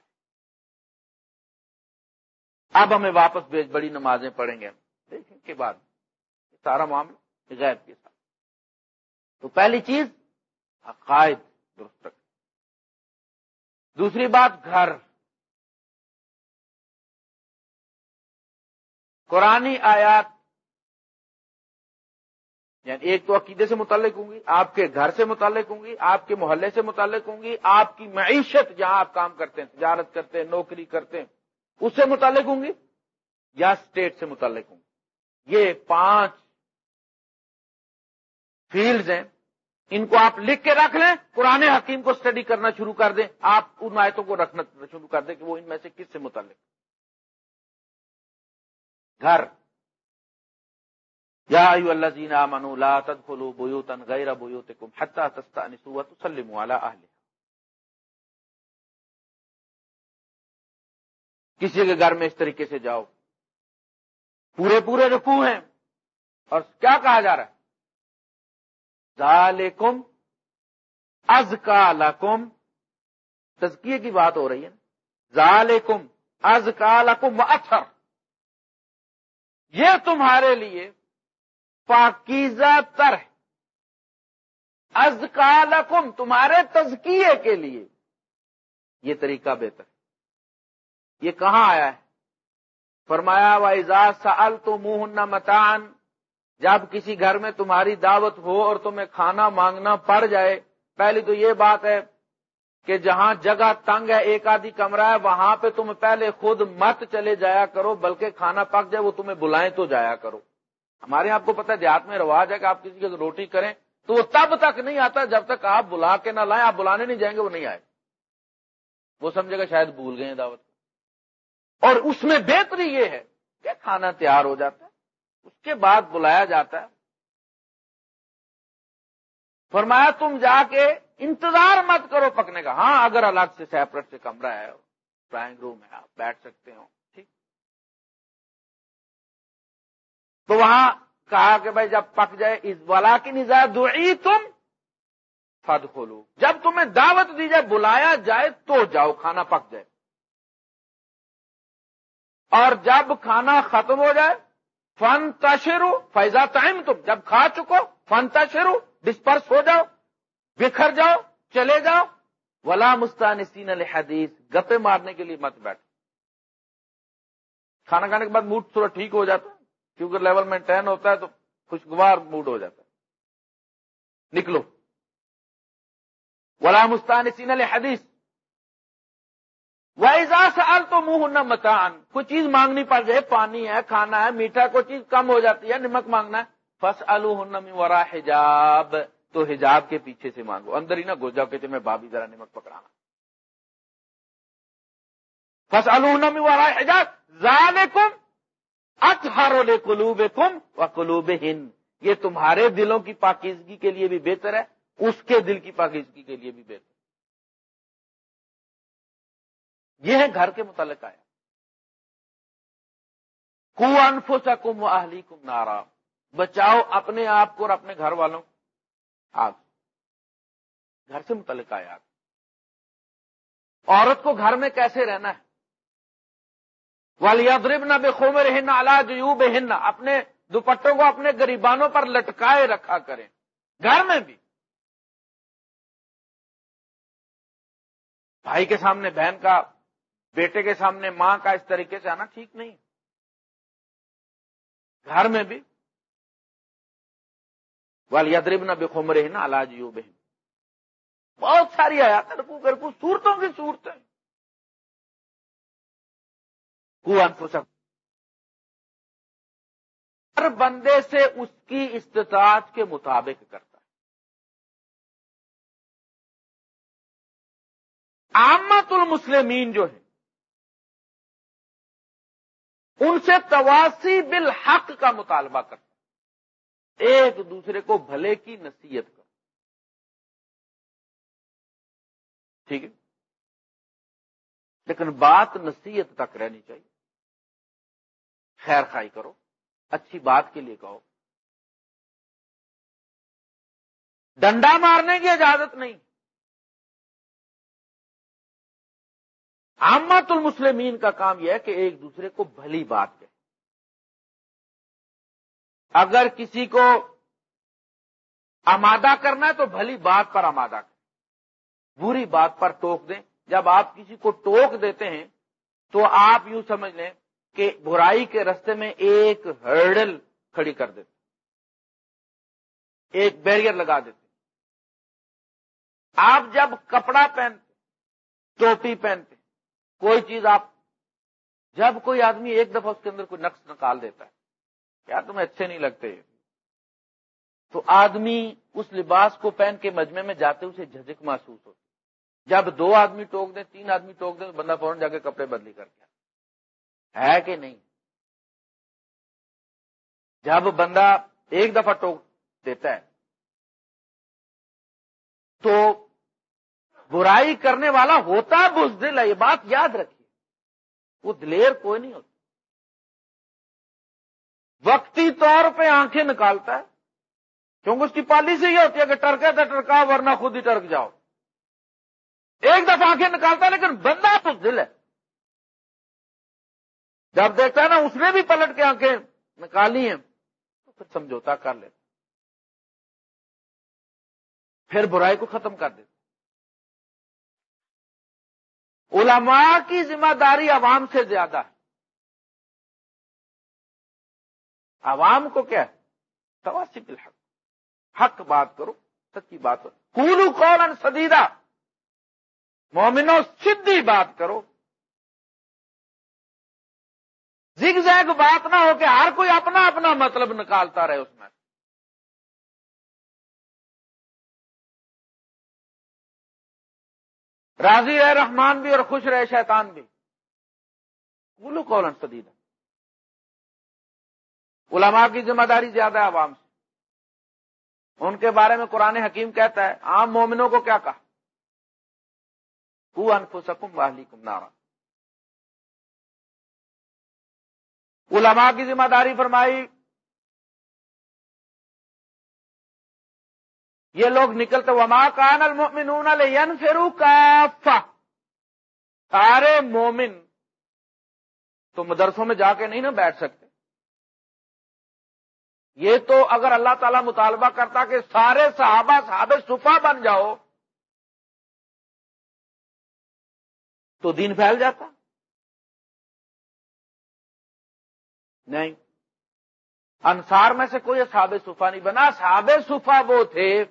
اب ہمیں واپس بیچ بڑی نمازیں پڑھیں گے۔ دیکھیں کے بعد۔ سارا معاملہ غیب کے ساتھ۔ تو پہلی چیز، عقائد۔ درست رکھ دوسری بات، گھر۔ قرآن آیات یعنی ایک تو عقیدے سے متعلق ہوں گی، آپ کے گھر سے متعلق ہوں گی، آپ کے محلے سے متعلق ہوں گی، آپ کی معیشت جہاں آپ کام کرتے ہیں، تجارت کرتے ہیں، نوکری کرتے ہیں، اس سے متعلق ہوں گی یا اسٹیٹ سے متعلق ہوں گی؟ یہ پانچ فیلڈز ہیں۔ ان کو آپ لکھ کے رکھ لیں پرانے حکیم کو اسٹڈی کرنا شروع کر دیں۔ آپ ان آیتوں کو رکھنا شروع کر دیں کہ وہ ان میں سے کس سے متعلق؟ گھر۔ یا اللہ زینا منو لا تدخلوا بيوتا غیر بيوتكم حتى تستانسوا وتسلموا على اهلها کسی کے گھر میں اس طریقے سے جاؤ۔ پورے پورے رکو ہیں۔ اور کیا کہا جا رہا ہے؟ ذالکم ازکا لکم۔ تزکیے کی بات ہو رہی ہے ذالکم ازکا لکم اچھر یہ تمہارے لیے پاکیزہ تر ہے۔ ازکا لکم تمہارے تزکیے کے لیے۔ یہ طریقہ بہتر ہے۔ یہ کہاں آیا ہے؟ فرمایا و اعزاز سال تو منہ متان جب کسی گھر میں تمہاری دعوت ہو اور تمہیں کھانا مانگنا پڑ جائے، پہلی تو یہ بات ہے کہ جہاں جگہ تنگ ہے، ایک آدھی کمرہ ہے، وہاں پہ تم پہلے خود مت چلے جایا کرو، بلکہ کھانا پک جائے، وہ تمہیں بلائیں تو جایا کرو۔ ہمارے آپ کو پتا ہے، دیہات میں رواج ہے کہ آپ کسی کی روٹی کریں تو وہ تب تک نہیں آتا جب تک آپ بلا کے نہ لائیں، آپ بلانے نہیں جائیں گے، وہ نہیں آئے۔ وہ سمجھے گا شاید بھول گئے دعوت۔ اور اس میں بہتری یہ ہے کہ کھانا تیار ہو جاتا ہے۔ اس کے بعد بلایا جاتا ہے۔ فرمایا تم جا کے انتظار مت کرو پکنے کا۔ ہاں اگر الگ سے سیپریٹ سے کمرہ ہے، ڈرائنگ روم ہے، آپ بیٹھ سکتے ہو ٹھیک۔ تو وہاں کہا کہ بھائی، جب پک جائے اس والا کی نظار دعی تم فد کھولو جب تمہیں دعوت دی جائے، بلایا جائے تو جاؤ، کھانا پک جائے۔ اور جب کھانا ختم ہو جائے فن تشرو فیضا ٹائم تم جب کھا چکو فن تشرو ڈسپرس ہو جاؤ، بکھر جاؤ، چلے جاؤ۔ ولا مستانسین الحدیث گپے مارنے کے لیے مت بیٹھ کھانا کھانے کے بعد موڈ تھوڑا ٹھیک ہو جاتا ہے، کیونکہ لیول میں ٹین ہوتا ہے تو خوشگوار موڈ ہو جاتا ہے۔ نکلو۔ ولا مستانسین الحدیث ویزا سال تو منہ نہ متان کوئی چیز مانگنی پڑ جائے، پانی ہے، کھانا ہے، میٹھا کوئی چیز کم ہو جاتی ہے، نمک مانگنا ہے فس الم ورا حجاب، تو حجاب کے پیچھے سے مانگو، اندر ہی نہ گو، جاؤ کہتے میں بابی ذرا نمک پکڑانا فس الم ورا حجاب زال کم اچھارو قلوب کم و قلوب ہند یہ تمہارے دلوں کی پاکیزگی کے لیے بھی بہتر ہے، اس کے دل کی پاکیزگی کے لیے بھی بہتر یہ ہے گھر کے متعلق آیا کو انفو کم و اہلی کم نارا۔ بچاؤ اپنے آپ کو اور اپنے گھر والوں۔ آگ۔ گھر سے متعلق آیا عورت کو گھر میں کیسے رہنا ہے؟ والیادرب نہ بے خوبر ہن اللہ جیوب ہن اپنے دوپٹوں کو اپنے گریبانوں پر لٹکائے رکھا کریں۔ گھر میں بھی۔ بھائی کے سامنے بہن کا بیٹے کے سامنے ماں کا اس طریقے سے آنا ٹھیک نہیں۔ گھر میں بھی۔ والیادرب نہ بے خومر ہن اللہ جیوب ہن بہت ساری آیات رکو کرکو، صورتوں کی صورتیں۔ ہر بندے سے اس کی استطاعت کے مطابق کرتا ہے۔ عامت المسلمین جو ہے ان سے تواسی بالحق کا مطالبہ کرتا ایک دوسرے کو بھلے کی نصیحت کر ٹھیک ہے؟ لیکن بات نصیحت تک رہنی چاہیے۔ خیر خائی کرو، اچھی بات کے لیے کہو۔ ڈنڈا مارنے کی اجازت نہیں۔ عامت المسلمین کا کام یہ ہے کہ ایک دوسرے کو بھلی بات کہے۔ اگر کسی کو آمادہ کرنا ہے تو بھلی بات پر آمادہ کریں۔ بری بات پر ٹوک دیں۔ جب آپ کسی کو ٹوک دیتے ہیں تو آپ یوں سمجھ لیں کہ برائی کے رستے میں ایک ہرڈل کھڑی کر دیتے ایک بیریئر لگا دیتے آپ جب کپڑا پہنتے ٹوپی پہنتے کوئی چیز آپ جب کوئی آدمی ایک دفعہ اس کے اندر کوئی نقص نکال دیتا ہے، کیا تمہیں اچھے نہیں لگتے؟ تو آدمی اس لباس کو پہن کے مجمے میں جاتے اسے جھجک محسوس ہوتی۔ جب دو آدمی ٹوک دیں، تین آدمی ٹوک دیں، تو بندہ فوراً جا کے کپڑے بدلی کر کے ہے کہ نہیں؟ جب بندہ ایک دفعہ ٹوک دیتا ہے، تو برائی کرنے والا ہوتا بزدل ہے، یہ بات یاد رکھیے۔ وہ دلیر کوئی نہیں ہوتا۔ وقتی طور پہ آنکھیں نکالتا ہے۔ کیونکہ اس کی پالیسی یہ ہوتی ہے کہ ٹرکے تو ٹرکا ورنہ خود ہی ٹرک جاؤ۔ ایک دفعہ آنکھیں نکالتا ہے، لیکن بندہ تو دل ہے۔ جب دیکھتا ہے نا، اس نے بھی پلٹ کے آنکھیں نکالی ہیں، تو پھر سمجھوتا کر لیتا پھر برائی کو ختم کر دیتا علماء کی ذمہ داری عوام سے زیادہ ہے۔ عوام کو کیا ہے؟ تواسی بالحق۔ حق بات کرو، سچی بات کرو۔ کولو سدیدہ مومنو سیدھی بات کرو۔ زگ زیگ بات نہ ہو کہ ہر کوئی اپنا اپنا مطلب نکالتا رہے اس میں۔ راضی رہے رحمان بھی اور خوش رہے شیطان بھی۔ بولو کون سدید؟ علماء کی ذمہ داری زیادہ ہے عوام سے۔ ان کے بارے میں قرآن حکیم کہتا ہے، عام مومنوں کو کیا کہا؟ انفسکم واہلیکم نارا۔ علماء کی ذمہ داری فرمائی یہ لوگ نکلتے وما کان المؤمنون لینفروا کافہ سارے مومن تو مدرسوں میں جا کے نہیں نا بیٹھ سکتے۔ یہ تو اگر اللہ تعالی مطالبہ کرتا کہ سارے صحابہ صحابہ صفا بن جاؤ، تو دین پھیل جاتا۔ نہیں۔ انصار میں سے کوئی صحاب صفا نہیں بنا، صحاب صفا وہ تھے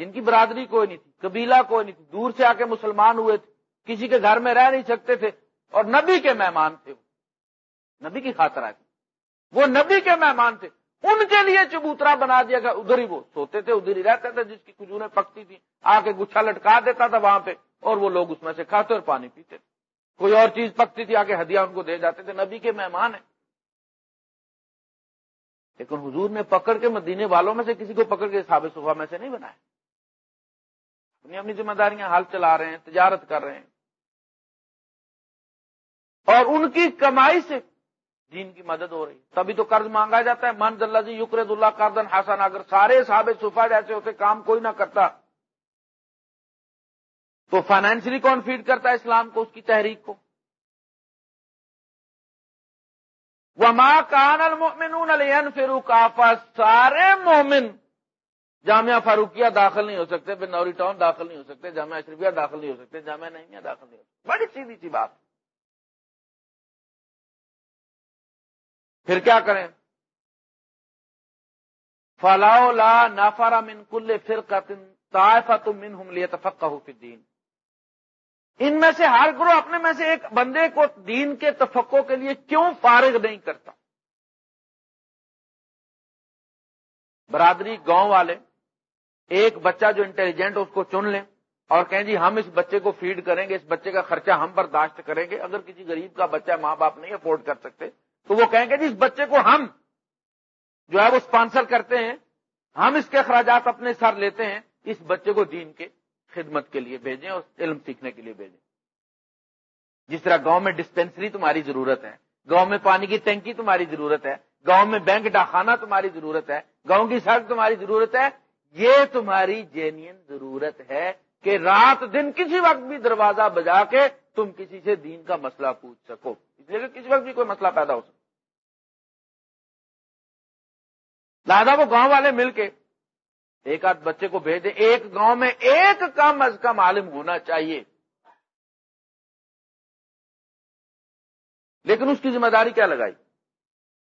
جن کی برادری کوئی نہیں تھی، قبیلہ کوئی نہیں تھی، دور سے آ کے مسلمان ہوئے تھے۔ کسی کے گھر میں رہ نہیں سکتے تھے۔ اور نبی کے مہمان تھے وہ۔ نبی کی خاطر آئے وہ نبی کے مہمان تھے۔ ان کے لیے چبوترا بنا دیا گیا۔ ادھر ہی وہ سوتے تھے، ادھر ہی رہتے تھے۔ جس کی کھجوریں پکتی تھی آ کے گچھا لٹکا دیتا تھا وہاں پہ۔ اور وہ لوگ اس میں سے کھاتے اور پانی پیتے تھے۔ کوئی اور چیز پکتی تھی، آگے ہدیہ ان کو دے جاتے تھے۔ نبی کے مہمان ہیں۔ لیکن حضور نے پکڑ کے مدینے والوں میں سے کسی کو پکڑ کے صحابہ صفحہ میں سے نہیں بنایا۔ اپنی اپنی ذمہ داریاں حال چلا رہے ہیں، تجارت کر رہے ہیں۔ اور ان کی کمائی سے دین کی مدد ہو رہی تبھی تو قرض مانگا جاتا ہے۔ من اللہ جی یقرد اللہ کردن حسن اگر سارے صحاب صفا جیسے ہوتے کام کوئی نہ کرتا، تو فائنینشلی کون فیڈ کرتا ہے اسلام کو، اس کی تحریک کو؟ وہ ماں کان المن فروخ سارے مومن جامعہ فاروقیہ داخل نہیں ہو سکتے بنوری ٹاؤن داخل نہیں ہو سکتے، جامعہ اشرفیہ داخل نہیں ہو سکتے، جامعہ نہیں داخل نہیں ہو سکتے۔ بڑی سیدھی سی بات۔ پھر کیا کریں؟ فلاؤ لا نافارا من کل فرقت طائفت منہم لیتفقہوا فی الدین ان میں سے ہر گروہ اپنے میں سے ایک بندے کو دین کے تفقوں کے لیے کیوں فارغ نہیں کرتا؟ برادری گاؤں والے ایک بچہ جو انٹیلیجنٹ اس کو چن لیں اور کہیں جی ہم اس بچے کو فیڈ کریں گے، اس بچے کا خرچہ ہم برداشت کریں گے، اگر کسی غریب کا بچہ ماں باپ نہیں افورڈ کر سکتے، تو وہ کہیں گے جی اس بچے کو ہم جو ہے وہ اسپانسر کرتے ہیں، ہم اس کے اخراجات اپنے سر لیتے ہیں، اس بچے کو دین کے خدمت کے لیے بھیجیں اور علم سیکھنے کے لیے بھیجیں۔ جس طرح گاؤں میں ڈسپینسری تمہاری ضرورت ہے، گاؤں میں پانی کی ٹینکی تمہاری ضرورت ہے، گاؤں میں بینک ڈاکخانہ تمہاری ضرورت ہے، گاؤں کی سڑک تمہاری ضرورت ہے یہ تمہاری جینین ضرورت ہے کہ رات دن کسی وقت بھی دروازہ بجا کے تم کسی سے دین کا مسئلہ پوچھ سکو۔ اس لیے کہ کسی وقت بھی کوئی مسئلہ پیدا ہو سکتا۔ دادا وہ گاؤں والے مل کے ایک آدھ بچے کو بھیج دیں ایک گاؤں میں ایک کم از کم عالم ہونا چاہیے۔ لیکن اس کی ذمہ داری کیا لگائی؟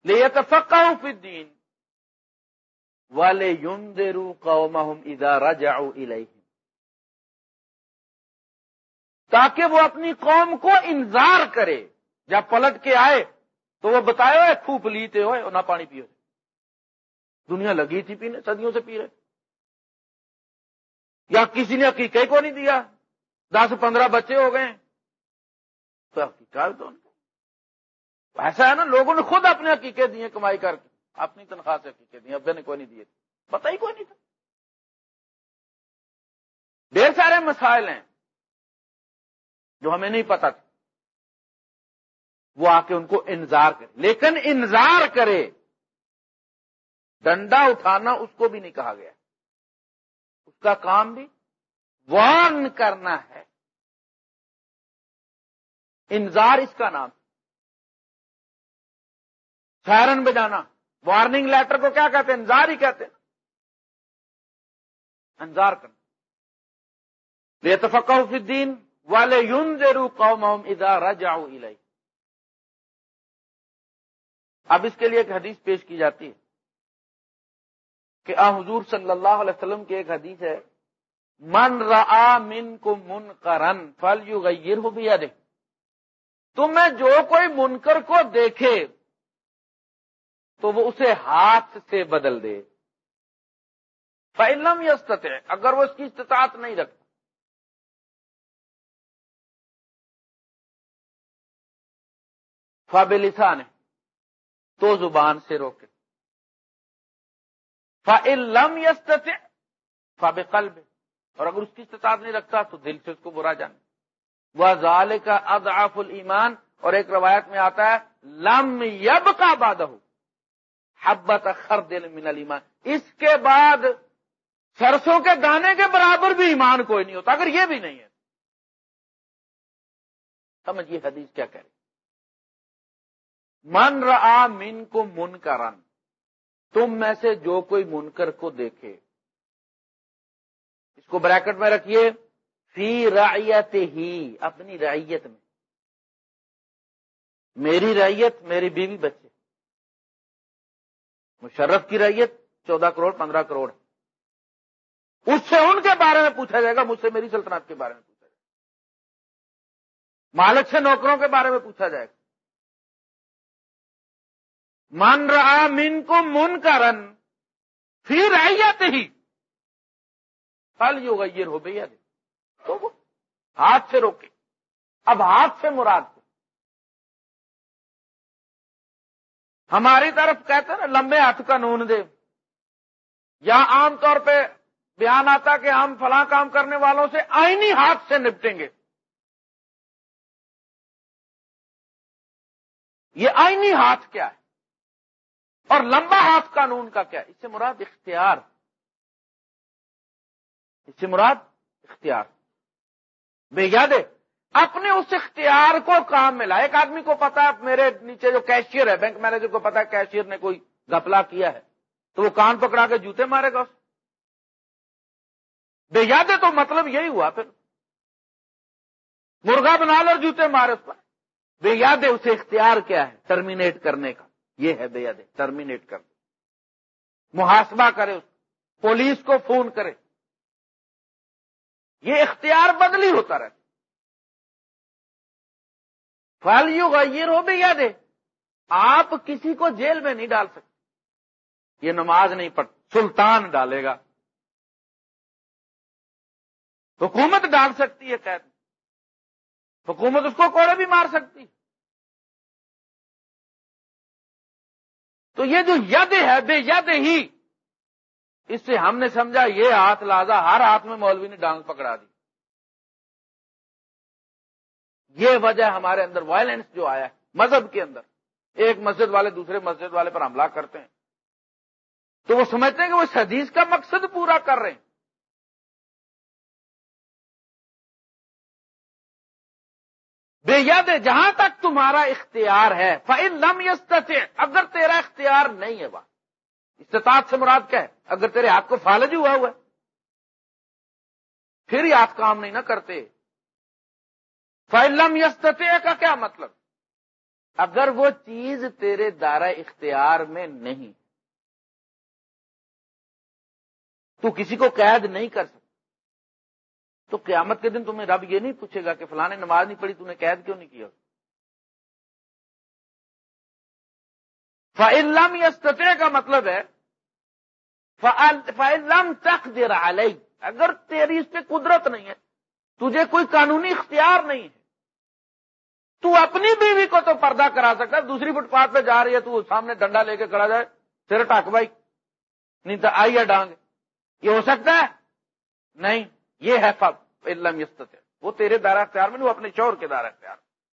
لے تفقہ فی الدین والے یون دیرو قوم ادارہ جاؤ تاکہ وہ اپنی قوم کو انتظار کرے۔ جب پلٹ کے آئے تو وہ بتائے ہوئے خوب لیتے ہوئے نہ پانی پیو دنیا لگی تھی پینے، صدیوں سے پی رہے۔ یا کسی نے عقیقے کو نہیں دیا؟ دس پندرہ بچے ہو گئے۔ تو عقیقہ تو ایسا ہے نا، لوگوں نے خود اپنے عقیقے دیے، کمائی کر کے۔ اپنی تنخواہ سے عقیقے دیے ابے نے کوئی نہیں دیے۔ پتہ ہی کوئی نہیں تھا۔ ڈھیر سارے مسائل ہیں جو ہمیں نہیں پتا تھا وہ آ کے ان کو انتظار کرے۔ لیکن انتظار کرے۔ ڈنڈا اٹھانا اس کو بھی نہیں کہا گیا۔ اس کا کام بھی وارن کرنا ہے۔ انتظار اس کا نام۔ سائرن بجانا۔ وارننگ لیٹر کو کیا کہتے ہیں؟ انتظار ہی کہتے ہیں۔ انتظار کرنا۔ بے تفقہ فی الدین والے یون زیرو قوم ادا رجاؤ اب اس کے لیے ایک حدیث پیش کی جاتی ہے کہ آ حضور صلی اللہ علیہ وسلم کی ایک حدیث ہے، من را من کو من کرن فل یو غیر ہو تمہیں جو کوئی منکر کو دیکھے تو وہ اسے ہاتھ سے بدل دے۔ فعلم یستت ہے اگر وہ اس کی استطاعت نہیں رکھتا۔ فابلسان ہے تو زبان سے روکے۔ فعلم یستت فاب قلب اور اگر اس کی استطاعت نہیں رکھتا تو دل سے اس کو برا جانے۔ وہ ظال کا اضعف المان اور ایک روایت میں آتا ہے، لم یب کا بادہ حبت خر دل من المان اس کے بعد سرسوں کے دانے کے برابر بھی ایمان کوئی نہیں ہوتا، اگر یہ بھی نہیں ہے۔ سمجھیے حدیث کیا کرے من را من کو من کا رن تم میں سے جو کوئی منکر کو دیکھے، اس کو بریکٹ میں رکھیے، فی رعیت ہی اپنی رعیت میں۔ میری رعیت، میری بیوی بچے۔ مشرف کی رعیت چودہ کروڑ، پندرہ کروڑ اس سے ان کے بارے میں پوچھا جائے گا، مجھ سے میری سلطنت کے بارے میں پوچھا جائے گا۔ مالک سے نوکروں کے بارے میں پوچھا جائے گا۔ من رہا من کو من کا رن پھر رعیت ہی۔ پھل یو گئی ہو بھیا تو ہاتھ سے روکے۔ اب ہاتھ سے مراد ہماری طرف کہتے ہیں نا، لمبے ہاتھ کا نون دے۔ یا عام طور پہ بیان آتا کہ ہم فلاں کام کرنے والوں سے آئینی ہاتھ سے نپٹیں گے۔ یہ آئینی ہاتھ کیا ہے؟ اور لمبا ہاتھ قانون کا کیا ہے؟ اس سے مراد اختیار۔ اس سے مراد اختیار۔ بے یاد ہے اپنے اس اختیار کو کام ملا ایک آدمی کو پتا میرے نیچے جو کیشیئر ہے، بینک مینیجر کو پتا کیشیئر نے کوئی گپلا کیا ہے۔ تو وہ کان پکڑا کے جوتے مارے گا۔ بے یاد ہے تو مطلب یہی ہوا پھر۔ مرغا بنا لو جوتے مارے اس پر۔ بے یاد ہے اسے اختیار کیا ہے ٹرمینیٹ کرنے کا۔ یہ ہے بے یاد ہے ٹرمینیٹ کر محاسبہ کرے اس۔ پولیس کو فون کرے۔ یہ اختیار بدلی ہوتا رہتا۔ فل یو یہ رو بھی یاد ہے آپ کسی کو جیل میں نہیں ڈال سکتے۔ یہ نماز نہیں پڑھ، سلطان ڈالے گا۔ حکومت ڈال سکتی ہے قید۔ حکومت اس کو کوڑے بھی مار سکتی۔ تو یہ جو ید ہے، بے ید ہی، اس سے ہم نے سمجھا یہ ہاتھ لازا ہر ہاتھ میں مولوی نے ڈانگ پکڑا دی۔ یہ وجہ ہمارے اندر وائلنس جو آیا ہے، مذہب کے اندر، ایک مسجد والے دوسرے مسجد والے پر حملہ کرتے ہیں۔ تو وہ سمجھتے ہیں کہ وہ اس حدیث کا مقصد پورا کر رہے ہیں۔ بے یاد ہے جہاں تک تمہارا اختیار ہے فائن لم یست اگر تیرا اختیار نہیں ہے وہ استطاعت سے مراد کیا ہے؟ اگر تیرے ہاتھ کو فالج ہوا ہوا ہے۔ پھر ہی آپ کام نہیں نہ کرتے۔ فعلم یستتے کا کیا مطلب؟ اگر وہ چیز تیرے دارا اختیار میں نہیں، تو کسی کو قید نہیں کر سکتا۔ تو قیامت کے دن تمہیں رب یہ نہیں پوچھے گا کہ فلانے نماز نہیں پڑھی تم نے قید کیوں نہیں کیا؟ فعلم یستتے کا مطلب ہے فعلم تک دے رہا اگر تیری اس پہ قدرت نہیں ہے، تجھے کوئی قانونی اختیار نہیں ہے۔ تو اپنی بیوی کو تو پردہ کرا سکتا دوسری فٹ پاتھ پہ جا رہی ہے تو سامنے ڈنڈا لے کے کھڑا جائے، سر ٹاک بھائی، نہیں تو آئی ہے ڈانگ۔ یہ ہو سکتا ہے؟ نہیں، یہ ہے علم وہ تیرے دائرہ اختیار میں وہ اپنے شور کے دائرہ اختیار۔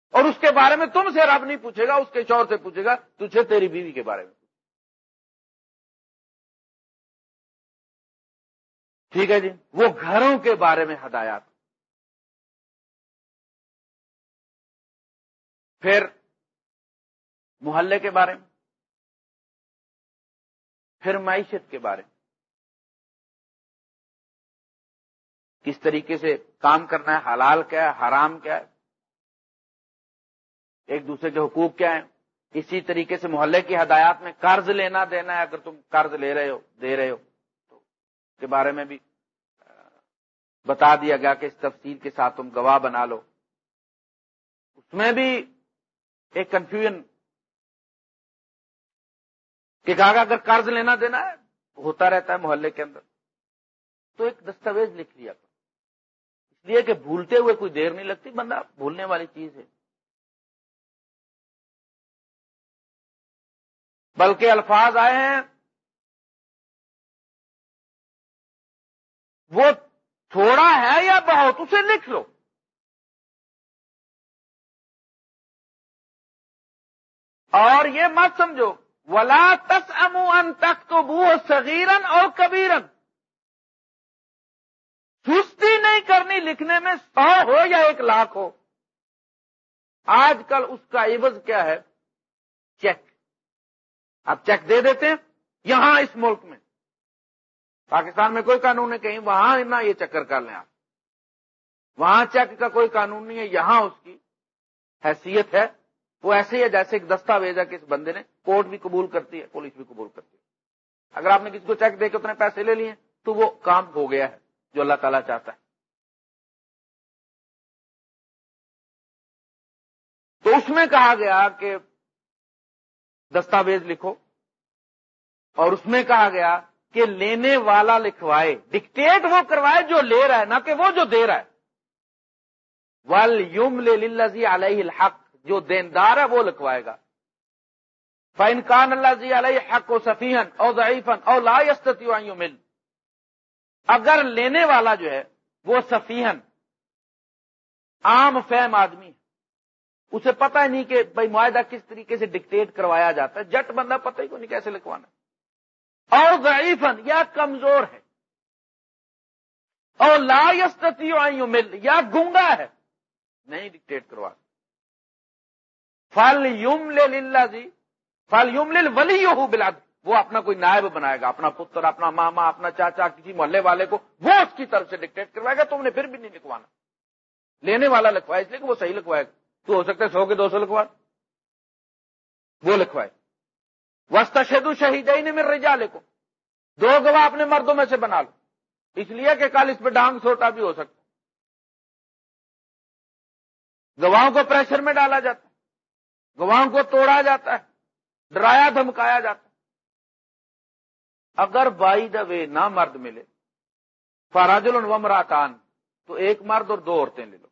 اور اس کے بارے میں تم سے رب نہیں پوچھے گا، اس کے شور سے پوچھے گا، تجھے تیری بیوی کے بارے میں۔ ٹھیک ہے جی وہ گھروں کے بارے میں ہدایات۔ پھر محلے کے بارے میں، پھر معیشت کے بارے میں۔ کس طریقے سے کام کرنا ہے، حلال کیا ہے، حرام کیا ہے، ایک دوسرے کے حقوق کیا ہیں، اسی طریقے سے محلے کی ہدایات میں قرض لینا دینا ہے۔ اگر تم قرض لے رہے ہو، دے رہے ہو، تو اس کے بارے میں بھی بتا دیا گیا کہ اس تفصیل کے ساتھ تم گواہ بنا لو۔ اس میں بھی ایک کنفیوژن کہ کہا اگر قرض لینا دینا ہے، ہوتا رہتا ہے محلے کے اندر۔ تو ایک دستاویز لکھ لیا۔ اس لیے کہ بھولتے ہوئے کوئی دیر نہیں لگتی، بندہ بھولنے والی چیز ہے۔ بلکہ الفاظ آئے ہیں، وہ تھوڑا ہے یا بہت، اسے لکھ لو۔ اور یہ مت سمجھو، ولا تس امو ان تک تو بو سگیرن اور کبیرن سستی نہیں کرنی لکھنے میں سو ہو یا ایک لاکھ ہو۔ آج کل اس کا عوض کیا ہے؟ چیک۔ آپ چیک دے دیتے ہیں یہاں اس ملک میں۔ پاکستان میں کوئی قانون ہے کہیں وہاں نہ یہ چکر کر لیں آپ۔ وہاں چیک کا کوئی قانون نہیں ہے، یہاں اس کی حیثیت ہے۔ وہ ایسے ہی ہے جیسے ایک دستاویز ہے کہ اس بندے نے کورٹ بھی قبول کرتی ہے، پولیس بھی قبول کرتی ہے۔ اگر آپ نے کسی کو چیک دے کے اتنے پیسے لے لیے، تو وہ کام ہو گیا ہے، جو اللہ تعالیٰ چاہتا ہے۔ تو اس میں کہا گیا کہ دستاویز لکھو، اور اس میں کہا گیا کہ لینے والا لکھوائے ڈکٹیٹ وہ کروائے جو لے رہا ہے، نہ کہ وہ جو دے رہا ہے۔ ول یوم لے علیہ الحق۔ جو دیندار ہے وہ لکھوائے گا۔ فائن کان اللہ جی علیہ حق و سفین او ضعیفن او لا مل اگر لینے والا جو ہے وہ سفیہن، عام فہم آدمی، اسے پتا ہی نہیں کہ بھائی معاہدہ کس طریقے سے ڈکٹیٹ کروایا جاتا ہے، جٹ بندہ پتہ ہی کو نہیں کیسے لکھوانا۔ اور ضعیفن، یا کمزور ہے، اور لا یستتی مل یا گنگا ہے، نہیں ڈکٹیٹ کروا فل یوم للہ جی فل یوم لل ولی بلاد وہ اپنا کوئی نائب بنائے گا، اپنا پتر، اپنا ماما، اپنا چاچا، کسی محلے والے کو، وہ اس کی طرف سے ڈکٹیٹ کروائے گا تو انہیں پھر بھی نہیں لکھوانا۔ لینے والا لکھوائے، اس لیے کہ وہ صحیح لکھوائے گا۔ تو ہو سکتا ہے سو کے دو سو لکھوا وہ لکھوائے۔ وسط شہید شہید ہی نہیں مل کو دو گواہ اپنے مردوں میں سے بنا لو۔ اس لیے کہ کل اس پہ ڈانگ چھوٹا بھی ہو سکتا۔ گواہوں کو پریشر میں ڈالا جاتا۔ ہے گواہوں کو توڑا جاتا ہے، ڈرایا، دھمکایا جاتا ہے۔ اگر بائی دا وے نہ مرد ملے فراج مراتان تو ایک مرد اور دو عورتیں لے لو۔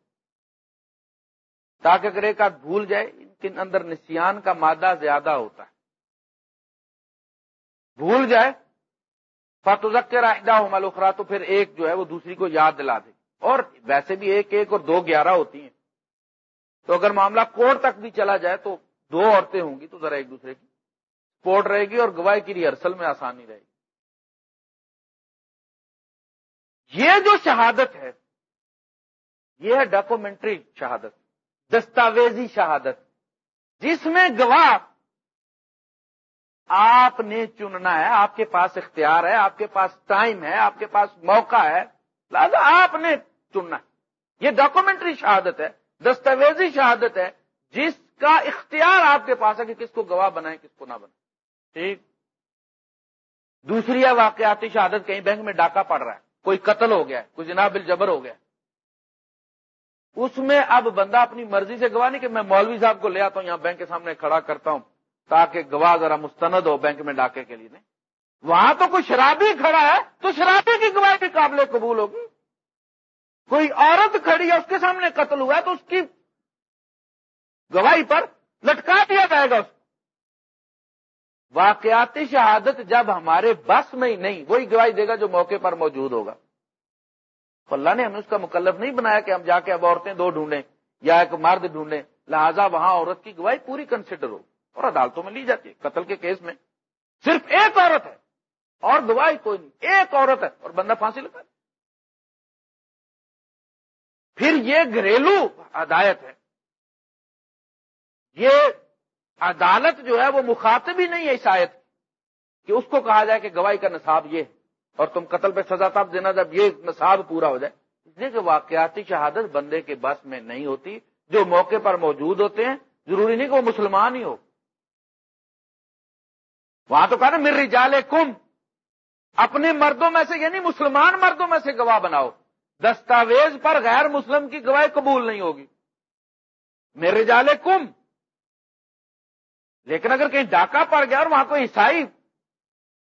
تاکہ اگر ایک آدھ بھول جائے، ان کے اندر نسیان کا مادہ زیادہ ہوتا ہے۔ بھول جائے فتوزکر راہدہ ہو ملوخرا تو پھر ایک جو ہے وہ دوسری کو یاد دلا دے۔ اور ویسے بھی ایک ایک اور دو گیارہ ہوتی ہیں۔ تو اگر معاملہ کوٹ تک بھی چلا جائے تو دو عورتیں ہوں گی تو ذرا ایک دوسرے کی۔ کوٹ رہے گی اور گواہی کی ریہرسل میں آسانی رہے گی۔ یہ جو شہادت ہے، یہ ہے ڈاکومنٹری شہادت، دستاویزی شہادت، جس میں گواہ آپ نے چننا ہے، آپ کے پاس اختیار ہے، آپ کے پاس ٹائم ہے، آپ کے پاس موقع ہے، لہٰذا آپ نے چننا ہے۔ یہ ڈاکومنٹری شہادت ہے۔ دستاویزی شہادت ہے، جس کا اختیار آپ کے پاس ہے کہ کس کو گواہ بنائے کس کو نہ بنائے ٹھیک؟ دوسری ہے، واقعاتی شہادت کہیں بینک میں ڈاکہ پڑ رہا ہے، کوئی قتل ہو گیا ہے کوئی جناب الجبر ہو گیا۔ اس میں اب بندہ اپنی مرضی سے گواہ نہیں کہ میں مولوی صاحب کو لے آتا ہوں، یہاں بینک کے سامنے کھڑا کرتا ہوں، تاکہ گواہ ذرا مستند ہو بینک میں ڈاکے کے لیے۔ نہیں، وہاں تو کوئی شرابی کھڑا ہے، تو شرابی کی گواہی کے قابل قبول ہوگی۔ کوئی عورت کھڑی ہے، اس کے سامنے قتل ہوا ہے تو اس کی گواہی پر لٹکا دیا جائے گا اس کو۔ واقعاتی شہادت جب ہمارے بس میں ہی نہیں، وہی گواہی دے گا جو موقع پر موجود ہوگا۔ اللہ نے ہمیں اس کا مکلف نہیں بنایا کہ ہم جا کے اب عورتیں دو ڈھونڈیں یا ایک مرد ڈھونڈیں۔ لہذا وہاں عورت کی گواہی پوری کنسیڈر ہو اور عدالتوں میں لی جاتی ہے، قتل کے کیس میں۔ صرف ایک عورت ہے اور گواہی کوئی نہیں، ایک عورت ہے اور بندہ پھانسی لگا۔ پھر یہ گھریلو ہدایت ہے۔ یہ عدالت جو ہے وہ مخاطب ہی نہیں ہے عیسائیت کہ اس کو کہا جائے کہ گواہی کا نصاب یہ ہے اور تم قتل پہ سزا تب دینا جب یہ نصاب پورا ہو جائے۔ اس لیے کہ واقعاتی شہادت بندے کے بس میں نہیں ہوتی، جو موقع پر موجود ہوتے ہیں، ضروری نہیں کہ وہ مسلمان ہی ہو۔ وہاں تو کہا نا مر جالے کم اپنے مردوں میں سے یعنی مسلمان مردوں میں سے گواہ بناؤ۔ دستاویز پر غیر مسلم کی گواہی قبول نہیں ہوگی۔ میرے جالے کم۔ لیکن اگر کہیں ڈاکہ پڑ گیا اور وہاں کوئی عیسائی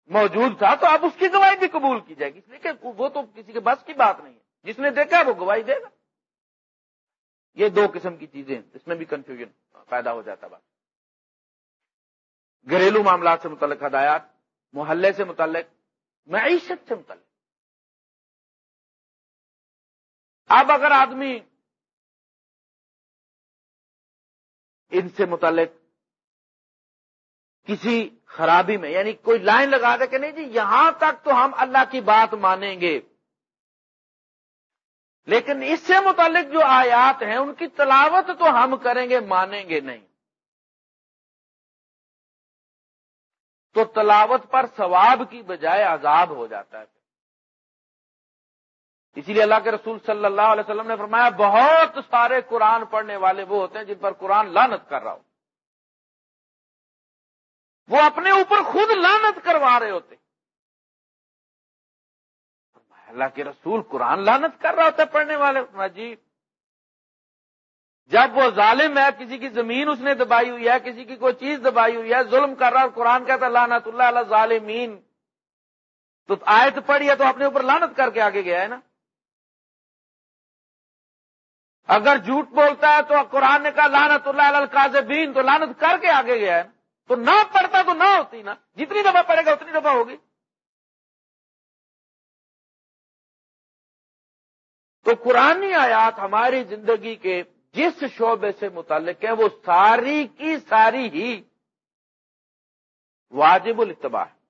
موجود تھا تو اب اس کی گواہی بھی قبول کی جائے گی۔ اس لیے کہ وہ تو کسی کے بس کی بات نہیں ہے۔ جس نے دیکھا وہ گواہی دے گا۔ یہ دو قسم کی چیزیں اس میں بھی کنفیوژن پیدا ہو جاتا بات گھریلو معاملات سے متعلق ہدایات، محلے سے متعلق، معیشت سے متعلق۔ اب اگر آدمی ان سے متعلق کسی خرابی میں یعنی کوئی لائن لگا دے کہ نہیں جی یہاں تک تو ہم اللہ کی بات مانیں گے۔ لیکن اس سے متعلق جو آیات ہیں، ان کی تلاوت تو ہم کریں گے، مانیں گے نہیں۔ تو تلاوت پر ثواب کی بجائے عذاب ہو جاتا ہے۔ اسی لیے اللہ کے رسول صلی اللہ علیہ وسلم نے فرمایا، بہت سارے قرآن پڑھنے والے وہ ہوتے ہیں جن پر قرآن لانت کر رہا ہو۔ وہ اپنے اوپر خود لانت کروا رہے ہوتے اللہ کے رسول قرآن لانت کر رہا ہوتا پڑھنے والے۔ جی۔ جب وہ ظالم ہے، کسی کی زمین اس نے دبائی ہوئی ہے، کسی کی کوئی چیز دبائی ہوئی ہے، ظلم کر رہا قرآن کہتا لانت اللہ اللہ ظالمین تو آیت پڑھی ہے تو اپنے اوپر لانت کر کے آگے گیا ہے نا۔ اگر جھوٹ بولتا ہے تو قرآن نے کہا لانت اللہ القاضبین تو لانت کر کے آگے گیا ہے۔ تو نہ پڑھتا تو نہ ہوتی نا۔ جتنی دفعہ پڑھے گا اتنی دفعہ ہوگی۔ تو قرآن آیات ہماری زندگی کے جس شعبے سے متعلق ہے وہ ساری کی ساری ہی واجب الاتباع ہے۔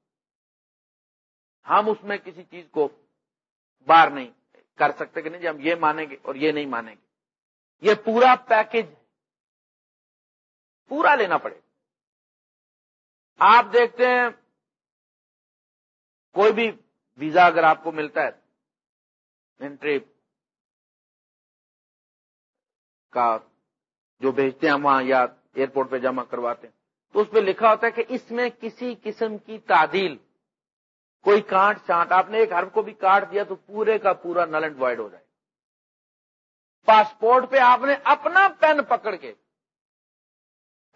ہم اس میں کسی چیز کو بار نہیں کر سکتے کہ نہیں جی ہم یہ مانیں گے اور یہ نہیں مانیں گے۔ یہ پورا پیکج پورا لینا پڑے آپ دیکھتے ہیں، کوئی بھی ویزا اگر آپ کو ملتا ہے، انٹری کا جو بھیجتے ہیں وہاں یا ایئرپورٹ پہ جمع کرواتے ہیں۔ تو اس پہ لکھا ہوتا ہے کہ اس میں کسی قسم کی تعدیل، کوئی کانٹ چانٹ آپ نے ایک حرف کو بھی کاٹ دیا تو پورے کا پورا نل اینڈ وائڈ ہو جائے۔ پاسپورٹ پہ آپ نے اپنا پین پکڑ کے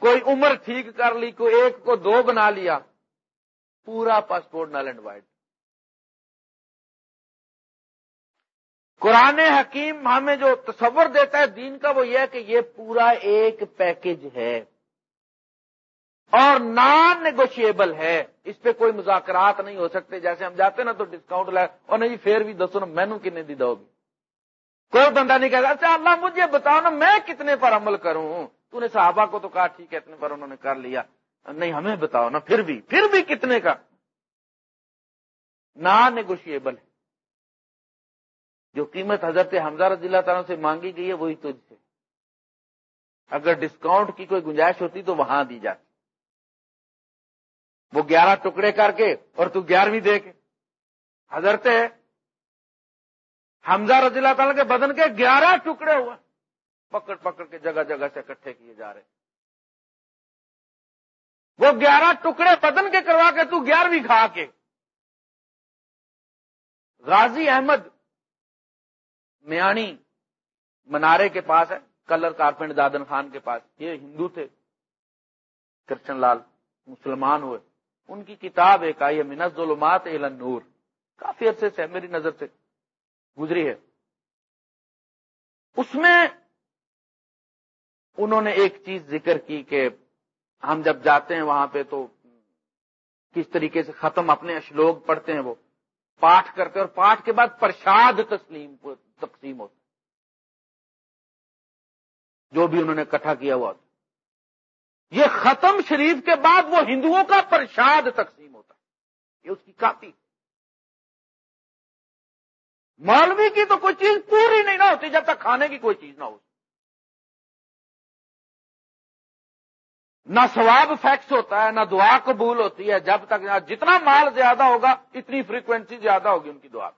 کوئی عمر ٹھیک کر لی، کوئی ایک کو دو بنا لیا، پورا پاسپورٹ نل اینڈ وائڈ۔ قرآن حکیم ہمیں جو تصور دیتا ہے دین کا وہ یہ ہے کہ یہ پورا ایک پیکج ہے اور نان نیگوشیبل ہے۔ اس پہ کوئی مذاکرات نہیں ہو سکتے، جیسے ہم جاتے نا تو ڈسکاؤنٹ لائے اور نہیں جی، پھر بھی دسو نا، مینو کتنے دی دو گی؟ کوئی بندہ نہیں کہتا اچھا اللہ مجھے بتاؤ نا، میں کتنے پر عمل کروں؟ تو نے صحابہ کو تو کہا، ٹھیک ہے، اتنے پر انہوں نے کر لیا۔ نہیں، ہمیں بتاؤ نا، پھر بھی پھر بھی کتنے کا؟ نان نیگوشیبل ہے۔ جو قیمت حضرت حمزہ رضی اللہ تعالیٰ سے مانگی گئی ہے، وہی تجھ سے اگر ڈسکاؤنٹ کی کوئی گنجائش ہوتی تو وہاں دی جاتی۔ وہ گیارہ ٹکڑے کر کے اور تو گیارہویں دے کے۔ حضرت حمزہ رضی اللہ تعالیٰ کے بدن کے گیارہ ٹکڑے ہوئے۔ پکڑ پکڑ کے جگہ جگہ سے اکٹھے کیے جا رہے۔ وہ گیارہ ٹکڑے بدن کے کروا کے تو گیارہویں کھا کے۔ غازی احمد میانی منارے کے پاس ہے، کلر کارپینٹ دادن خان کے پاس۔ یہ ہندو تھے۔ کرشن لال مسلمان ہوئے۔ ان کی کتاب ایک آئی ہے منت ظلمات نور کافی عرصے سے میری نظر سے۔ گزری ہے۔ اس میں انہوں نے ایک چیز ذکر کی کہ ہم جب جاتے ہیں وہاں پہ تو کس طریقے سے ختم اپنے اشلوک پڑھتے ہیں وہ۔ پاٹ کرتے اور پاٹ کے بعد پرشاد تسلیم تقسیم ہوتا جو بھی انہوں نے کٹھا کیا ہوا تھا۔ یہ ختم شریف کے بعد وہ ہندوؤں کا پرشاد تقسیم ہوتا ہے۔ یہ اس کی کاپی۔ مولوی کی تو کوئی چیز پوری نہیں نہ ہوتی جب تک کھانے کی کوئی چیز نہ ہو۔ نہ ثواب فیکس ہوتا ہے، نہ دعا قبول ہوتی ہے، جب تک جتنا مال زیادہ ہوگا، اتنی فریکوینسی زیادہ ہوگی ان کی دعا۔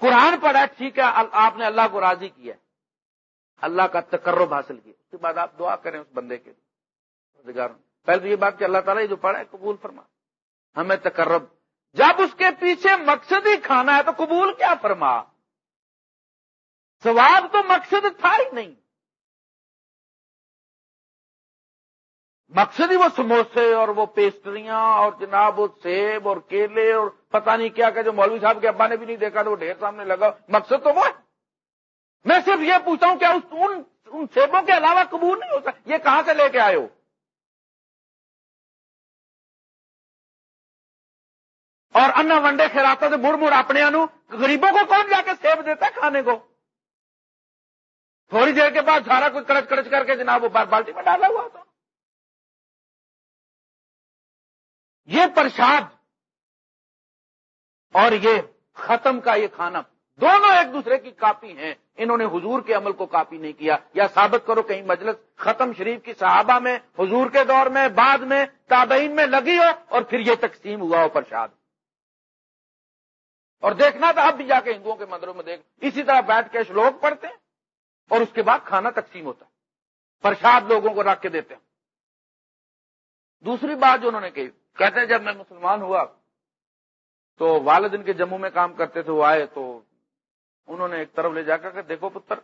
قرآن پڑھا، ٹھیک ہے آپ نے اللہ کو راضی کیا اللہ کا تقرب حاصل کیا۔ اس کے بعد آپ دعا کریں اس بندے کے۔ پہلے تو یہ بات کہ اللہ تعالیٰ یہ جو پڑھا ہے، قبول فرما۔ ہمیں تقرب جب اس کے پیچھے مقصد ہی کھانا ہے تو قبول کیا فرما؟ سواب تو مقصد تھا ہی نہیں۔ مقصد ہی وہ سموسے اور وہ پیسٹریاں اور جناب وہ سیب اور کیلے اور پتہ نہیں کیا کہ جو مولوی صاحب کے ابا نے بھی نہیں دیکھا تو وہ ڈھیر سامنے لگا۔ مقصد تو وہ ہے۔ میں صرف یہ پوچھتا ہوں کیا ان ان سیبوں کے علاوہ قبول نہیں ہوتا۔ یہ کہاں سے لے کے آئے ہو؟ اور انا ونڈے کھلاتا تو مڑ مڑ اپنے انو غریبوں کو کون جا کے سیب دیتا ہے کھانے کو؟ تھوڑی دیر کے بعد سارا کچھ کڑچ کڑچ کر کے جناب وہ بالٹی میں ڈالا ہوا تھا۔ یہ پرساد اور یہ ختم کا یہ کھانا دونوں ایک دوسرے کی کاپی ہیں۔ انہوں نے حضور کے عمل کو کاپی نہیں کیا۔ یا ثابت کرو کہیں مجلس ختم شریف کی صحابہ میں، حضور کے دور میں، بعد میں، تابعین میں لگی ہو اور پھر یہ تقسیم ہوا ہو پرشاد۔ اور دیکھنا تھا، اب بھی جا کے ہندوؤں کے مندروں میں دیکھ۔ اسی طرح بیٹھ کے شلوک پڑھتے ہیں اور اس کے بعد کھانا تقسیم ہوتا ہے۔ پرشاد لوگوں کو رکھ کے دیتے ہیں۔ دوسری بات جو انہوں نے کہی، کہتے ہیں، جب میں مسلمان ہوا تو والد ان کے جموں میں کام کرتے تھے، وہ آئے تو انہوں نے ایک طرف لے جا کر کہ دیکھو پتر،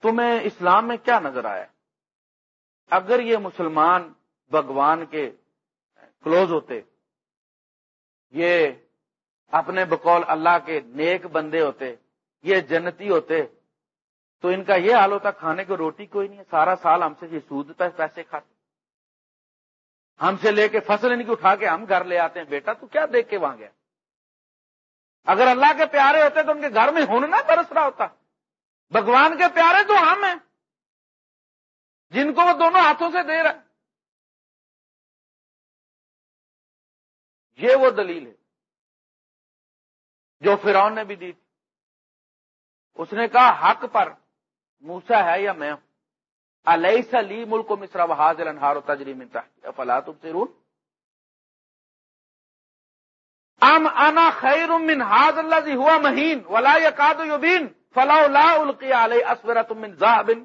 تمہیں اسلام میں کیا نظر آیا؟ اگر یہ مسلمان بھگوان کے کلوز ہوتے، یہ اپنے بقول اللہ کے نیک بندے ہوتے، یہ جنتی ہوتے، تو ان کا یہ حال ہوتا کھانے کو روٹی کوئی نہیں ہے، سارا سال ہم سے یہ سود پہ پیسے کھاتے۔ ہم سے لے کے فصل ان کی اٹھا کے ہم گھر لے آتے ہیں، بیٹا تو کیا دیکھ کے وہاں گیا؟ اگر اللہ کے پیارے ہوتے تو ان کے گھر میں ہون نہ برس رہا ہوتا۔ بھگوان کے پیارے تو ہم ہیں، جن کو وہ دونوں ہاتھوں سے دے رہا یہ وہ دلیل ہے۔ جو فرعون نے بھی دی تھی۔ اس نے کہا، حق پر موسا ہے یا میں علیہ سلی ملک و مصرا بحاظ انہار و تجریم فلا تم ام انا خیر من حاض اللہ جی ہوا مہین ولا یقاد یبین فلا لا القی علیہ اسورت من زابن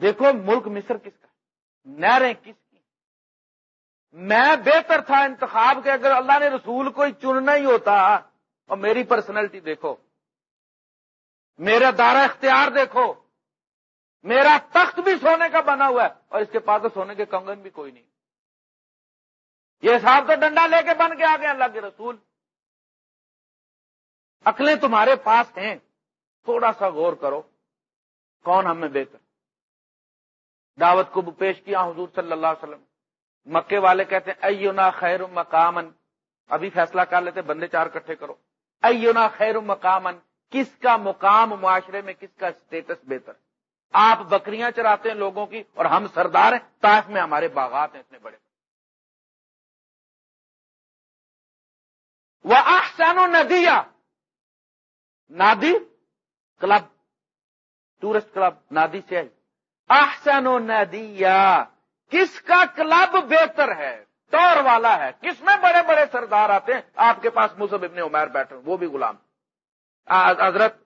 دیکھو، ملک مصر کس کا نہریں کس میں بہتر تھا انتخاب کے اگر اللہ نے رسول کو ہی چننا ہی ہوتا اور میری پرسنالٹی دیکھو، میرا دارا اختیار دیکھو، میرا تخت بھی سونے کا بنا ہوا ہے اور اس کے پاس تو سونے کے کنگن بھی کوئی نہیں۔ یہ صاحب تو ڈنڈا لے کے بن کے آ گئے اللہ کے رسول۔ عقلیں تمہارے پاس ہیں، تھوڑا سا غور کرو، کون ہمیں بہتر؟ دعوت کو پیش کیا حضور صلی اللہ علیہ وسلم۔ مکے والے کہتے ہیں، ایونا خیر مقامن ابھی فیصلہ کر لیتے، بندے چار کٹھے کرو۔ ایونا خیر مقامن کس کا مقام معاشرے میں، کس کا اسٹیٹس بہتر؟ آپ بکریاں چراتے ہیں لوگوں کی اور ہم سردار ہیں تاف میں ہمارے باغات ہیں اتنے بڑے۔ وہ آسان و ندیا نادی کلب، ٹورسٹ کلب، نادی سے آئی احسن و ندیا کس کا کلب بہتر ہے؟ طور والا ہے۔ کس میں بڑے بڑے سردار آتے ہیں؟ آپ کے پاس مصب ابن عمیر بیٹھے وہ بھی غلام۔ حضرت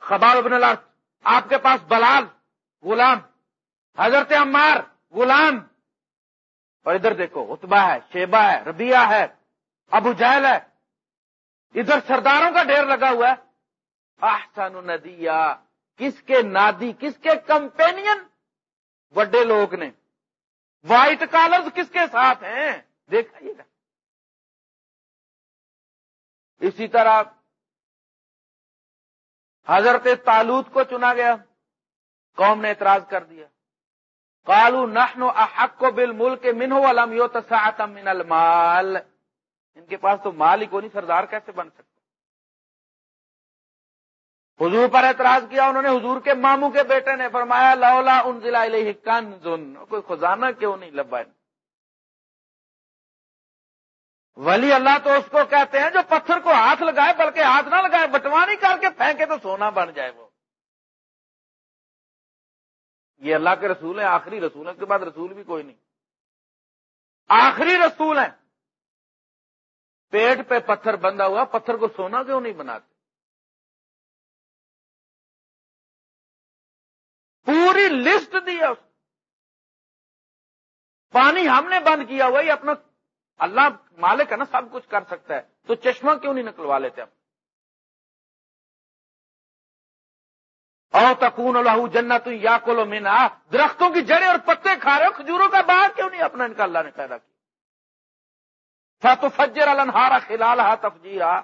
خباب ابن اللہ آپ کے پاس بلال، غلام۔ حضرت عمار، غلام۔ اور ادھر دیکھو اتبا ہے شیبا ہے ربیہ ہے، ابو جہل ہے۔ ادھر سرداروں کا ڈھیر لگا ہوا ہے۔ احسن ندیا کس کے نادی، کس کے کمپینین؟ بڑے لوگ نے۔ وائٹ کالر کس کے ساتھ ہیں؟ دیکھائیے گا۔ اسی طرح حضرت تالوت کو چنا گیا۔ قوم نے اعتراض کر دیا۔ کالو نحن احق کو بل ملک منہ علم یو من المال۔ ان کے پاس تو مال ہی کو نہیں سردار کیسے بن سکتے حضور پر اعتراض کیا، انہوں نے حضور کے ماموں کے بیٹے نے فرمایا، لولا ان ضلع کوئی خزانہ کیوں نہیں لبا ولی اللہ تو اس کو کہتے ہیں جو پتھر کو ہاتھ لگائے، بلکہ ہاتھ نہ لگائے بٹوانی کر کے پھینکے تو سونا بن جائے وہ۔ یہ اللہ کے رسول ہیں، آخری رسول ہیں کے بعد رسول بھی کوئی نہیں۔ آخری رسول ہیں۔ پیٹ پہ پتھر بندھا ہوا، پتھر کو سونا کیوں نہیں بناتے؟ پوری لسٹ دی ہے پانی ہم نے بند کیا ہوا یہ اپنا اللہ مالک ہے نا، سب کچھ کر سکتا ہے۔ تو چشمہ کیوں نہیں نکلوا لیتے ہم؟ او تکون اللہ جنت یا کولو مینا درختوں کی جڑیں اور پتے کھا رہے ہو، کھجوروں کا باغ کیوں نہیں اپنا ان کا اللہ نے پیدا کیا؟ تھا تو فجر النہارا خلال ہا تفجیرا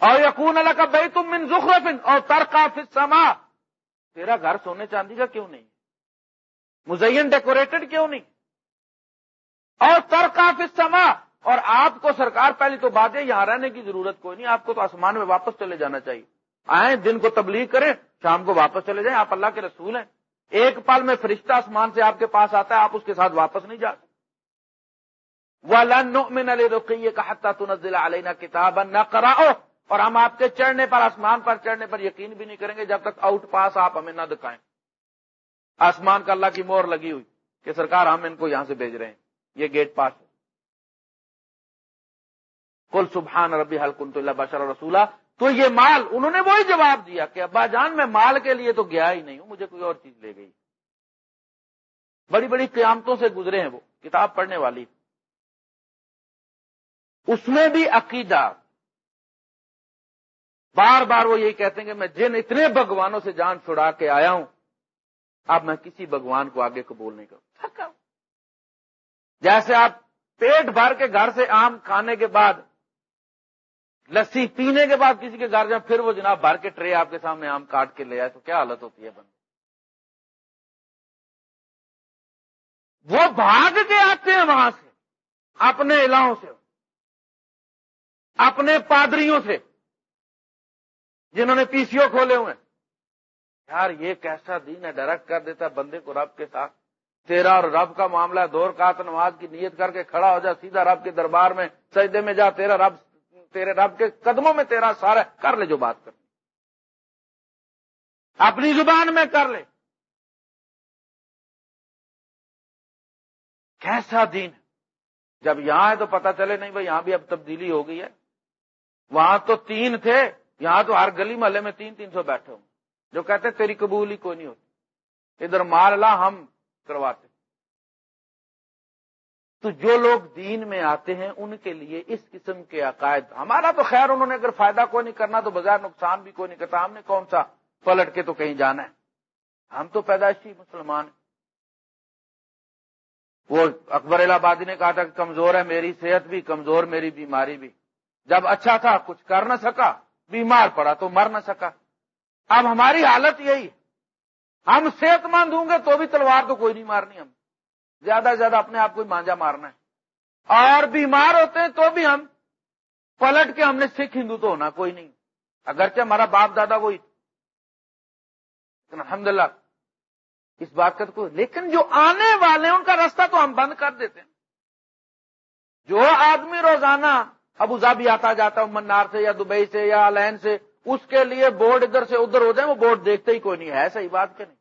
اور یقون اللہ کا بھائی تم من زخرفن اور ترکا سما تیرا گھر سونے چاندی کا کیوں نہیں؟ مزین ڈیکوریٹڈ کیوں نہیں؟ اور ترکا سما اور آپ کو سرکار پہلی تو بات ہے، یہاں رہنے کی ضرورت کوئی نہیں، آپ کو تو آسمان میں واپس چلے جانا چاہیے۔ آئیں، دن کو تبلیغ کریں، شام کو واپس چلے جائیں، آپ اللہ کے رسول ہیں۔ ایک پل میں فرشتہ آسمان سے آپ کے پاس آتا ہے، آپ اس کے ساتھ واپس نہیں جاتے وہ لن علی رقیے کا حتہ تنزل علینا اور ہم آپ کے چڑھنے پر، آسمان پر چڑھنے پر یقین بھی نہیں کریں گے جب تک آؤٹ پاس آپ ہمیں نہ دکھائیں۔ آسمان کا اللہ کی مور لگی ہوئی کہ سرکار ہم ان کو یہاں سے بھیج رہے ہیں۔ یہ گیٹ پاس ہے۔ کل سبحان ربی حلقن اللہ بشر رسولہ تو یہ مال، انہوں نے وہی جواب دیا کہ ابا جان، میں مال کے لیے تو گیا ہی نہیں ہوں، مجھے کوئی اور چیز لے گئی۔ بڑی بڑی قیامتوں سے گزرے ہیں وہ، کتاب پڑھنے والی۔ اس میں بھی عقیدہ بار بار وہ یہی کہتے ہیں کہ میں جن اتنے بھگوانوں سے جان چھڑا کے آیا ہوں اب میں کسی بھگوان کو آگے قبول نہیں کروں۔ جیسے آپ پیٹ بھر کے گھر سے آم کھانے کے بعد لسی پینے کے بعد کسی کے گھر جائیں پھر وہ جناب بھر کے ٹرے آپ کے سامنے آم کاٹ کے لے آئے تو کیا حالت ہوتی ہے بندے وہ بھاگ کے آتے ہیں وہاں سے اپنے علاقوں سے اپنے پادریوں سے۔ جنہوں نے پی سی او کھولے ہوئے یار، یہ کیسا دین ہے؟ ڈائریکٹ کر دیتا ہے بندے کو رب کے ساتھ۔ تیرا اور رب کا معاملہ دور کا نماز کی نیت کر کے کھڑا ہو جا، سیدھا رب کے دربار میں، سجدے میں جا، تیرا رب، تیرے رب کے قدموں میں تیرا سارا کر لے جو بات کر۔ اپنی زبان میں کر لے۔ کیسا دین جب یہاں ہے تو پتا چلے، نہیں بھائی، یہاں بھی اب تبدیلی ہو گئی ہے۔ وہاں تو تین تھے۔ یہاں تو ہر گلی محلے میں تین تین سو بیٹھے ہوں۔ جو کہتے تیری قبول ہی کوئی نہیں ہوتی۔ ادھر مار لا ہم کرواتے تو جو لوگ دین میں آتے ہیں، ان کے لیے اس قسم کے عقائد، ہمارا تو خیر، انہوں نے اگر فائدہ کوئی نہیں کرنا تو بازار نقصان بھی کوئی نہیں کرتا۔ ہم نے کون سا پلٹ کے تو کہیں جانا ہے؟ ہم تو پیدائشی مسلمان ہیں۔ وہ اکبر الہ آبادی نے کہا تھا کہ کمزور ہے میری صحت بھی، کمزور میری بیماری بھی۔ جب اچھا تھا، کچھ کر نہ سکا۔ بیمار پڑا تو مر نہ سکا۔ اب ہماری حالت یہی ہم صحت مند ہوں گے تو بھی تلوار تو کوئی نہیں مارنی ہم۔ زیادہ سے زیادہ اپنے آپ کو مانجا مارنا ہے۔ اور بیمار ہوتے ہیں تو بھی ہم پلٹ کے ہم نے سکھ ہندو تو ہونا کوئی نہیں۔ اگرچہ ہمارا باپ دادا وہی الحمد للہ اس بات کا تو کوئی لیکن جو آنے والے ہیں، ان کا راستہ تو ہم بند کر دیتے ہیں۔ جو آدمی روزانہ ابو ظہبی آتا جاتا ہوں منار سے یا دبئی سے یا لین سے، اس کے لیے بورڈ ادھر سے ادھر ہو جائے وہ بورڈ دیکھتے ہی کوئی نہیں ہے صحیح بات کہ نہیں۔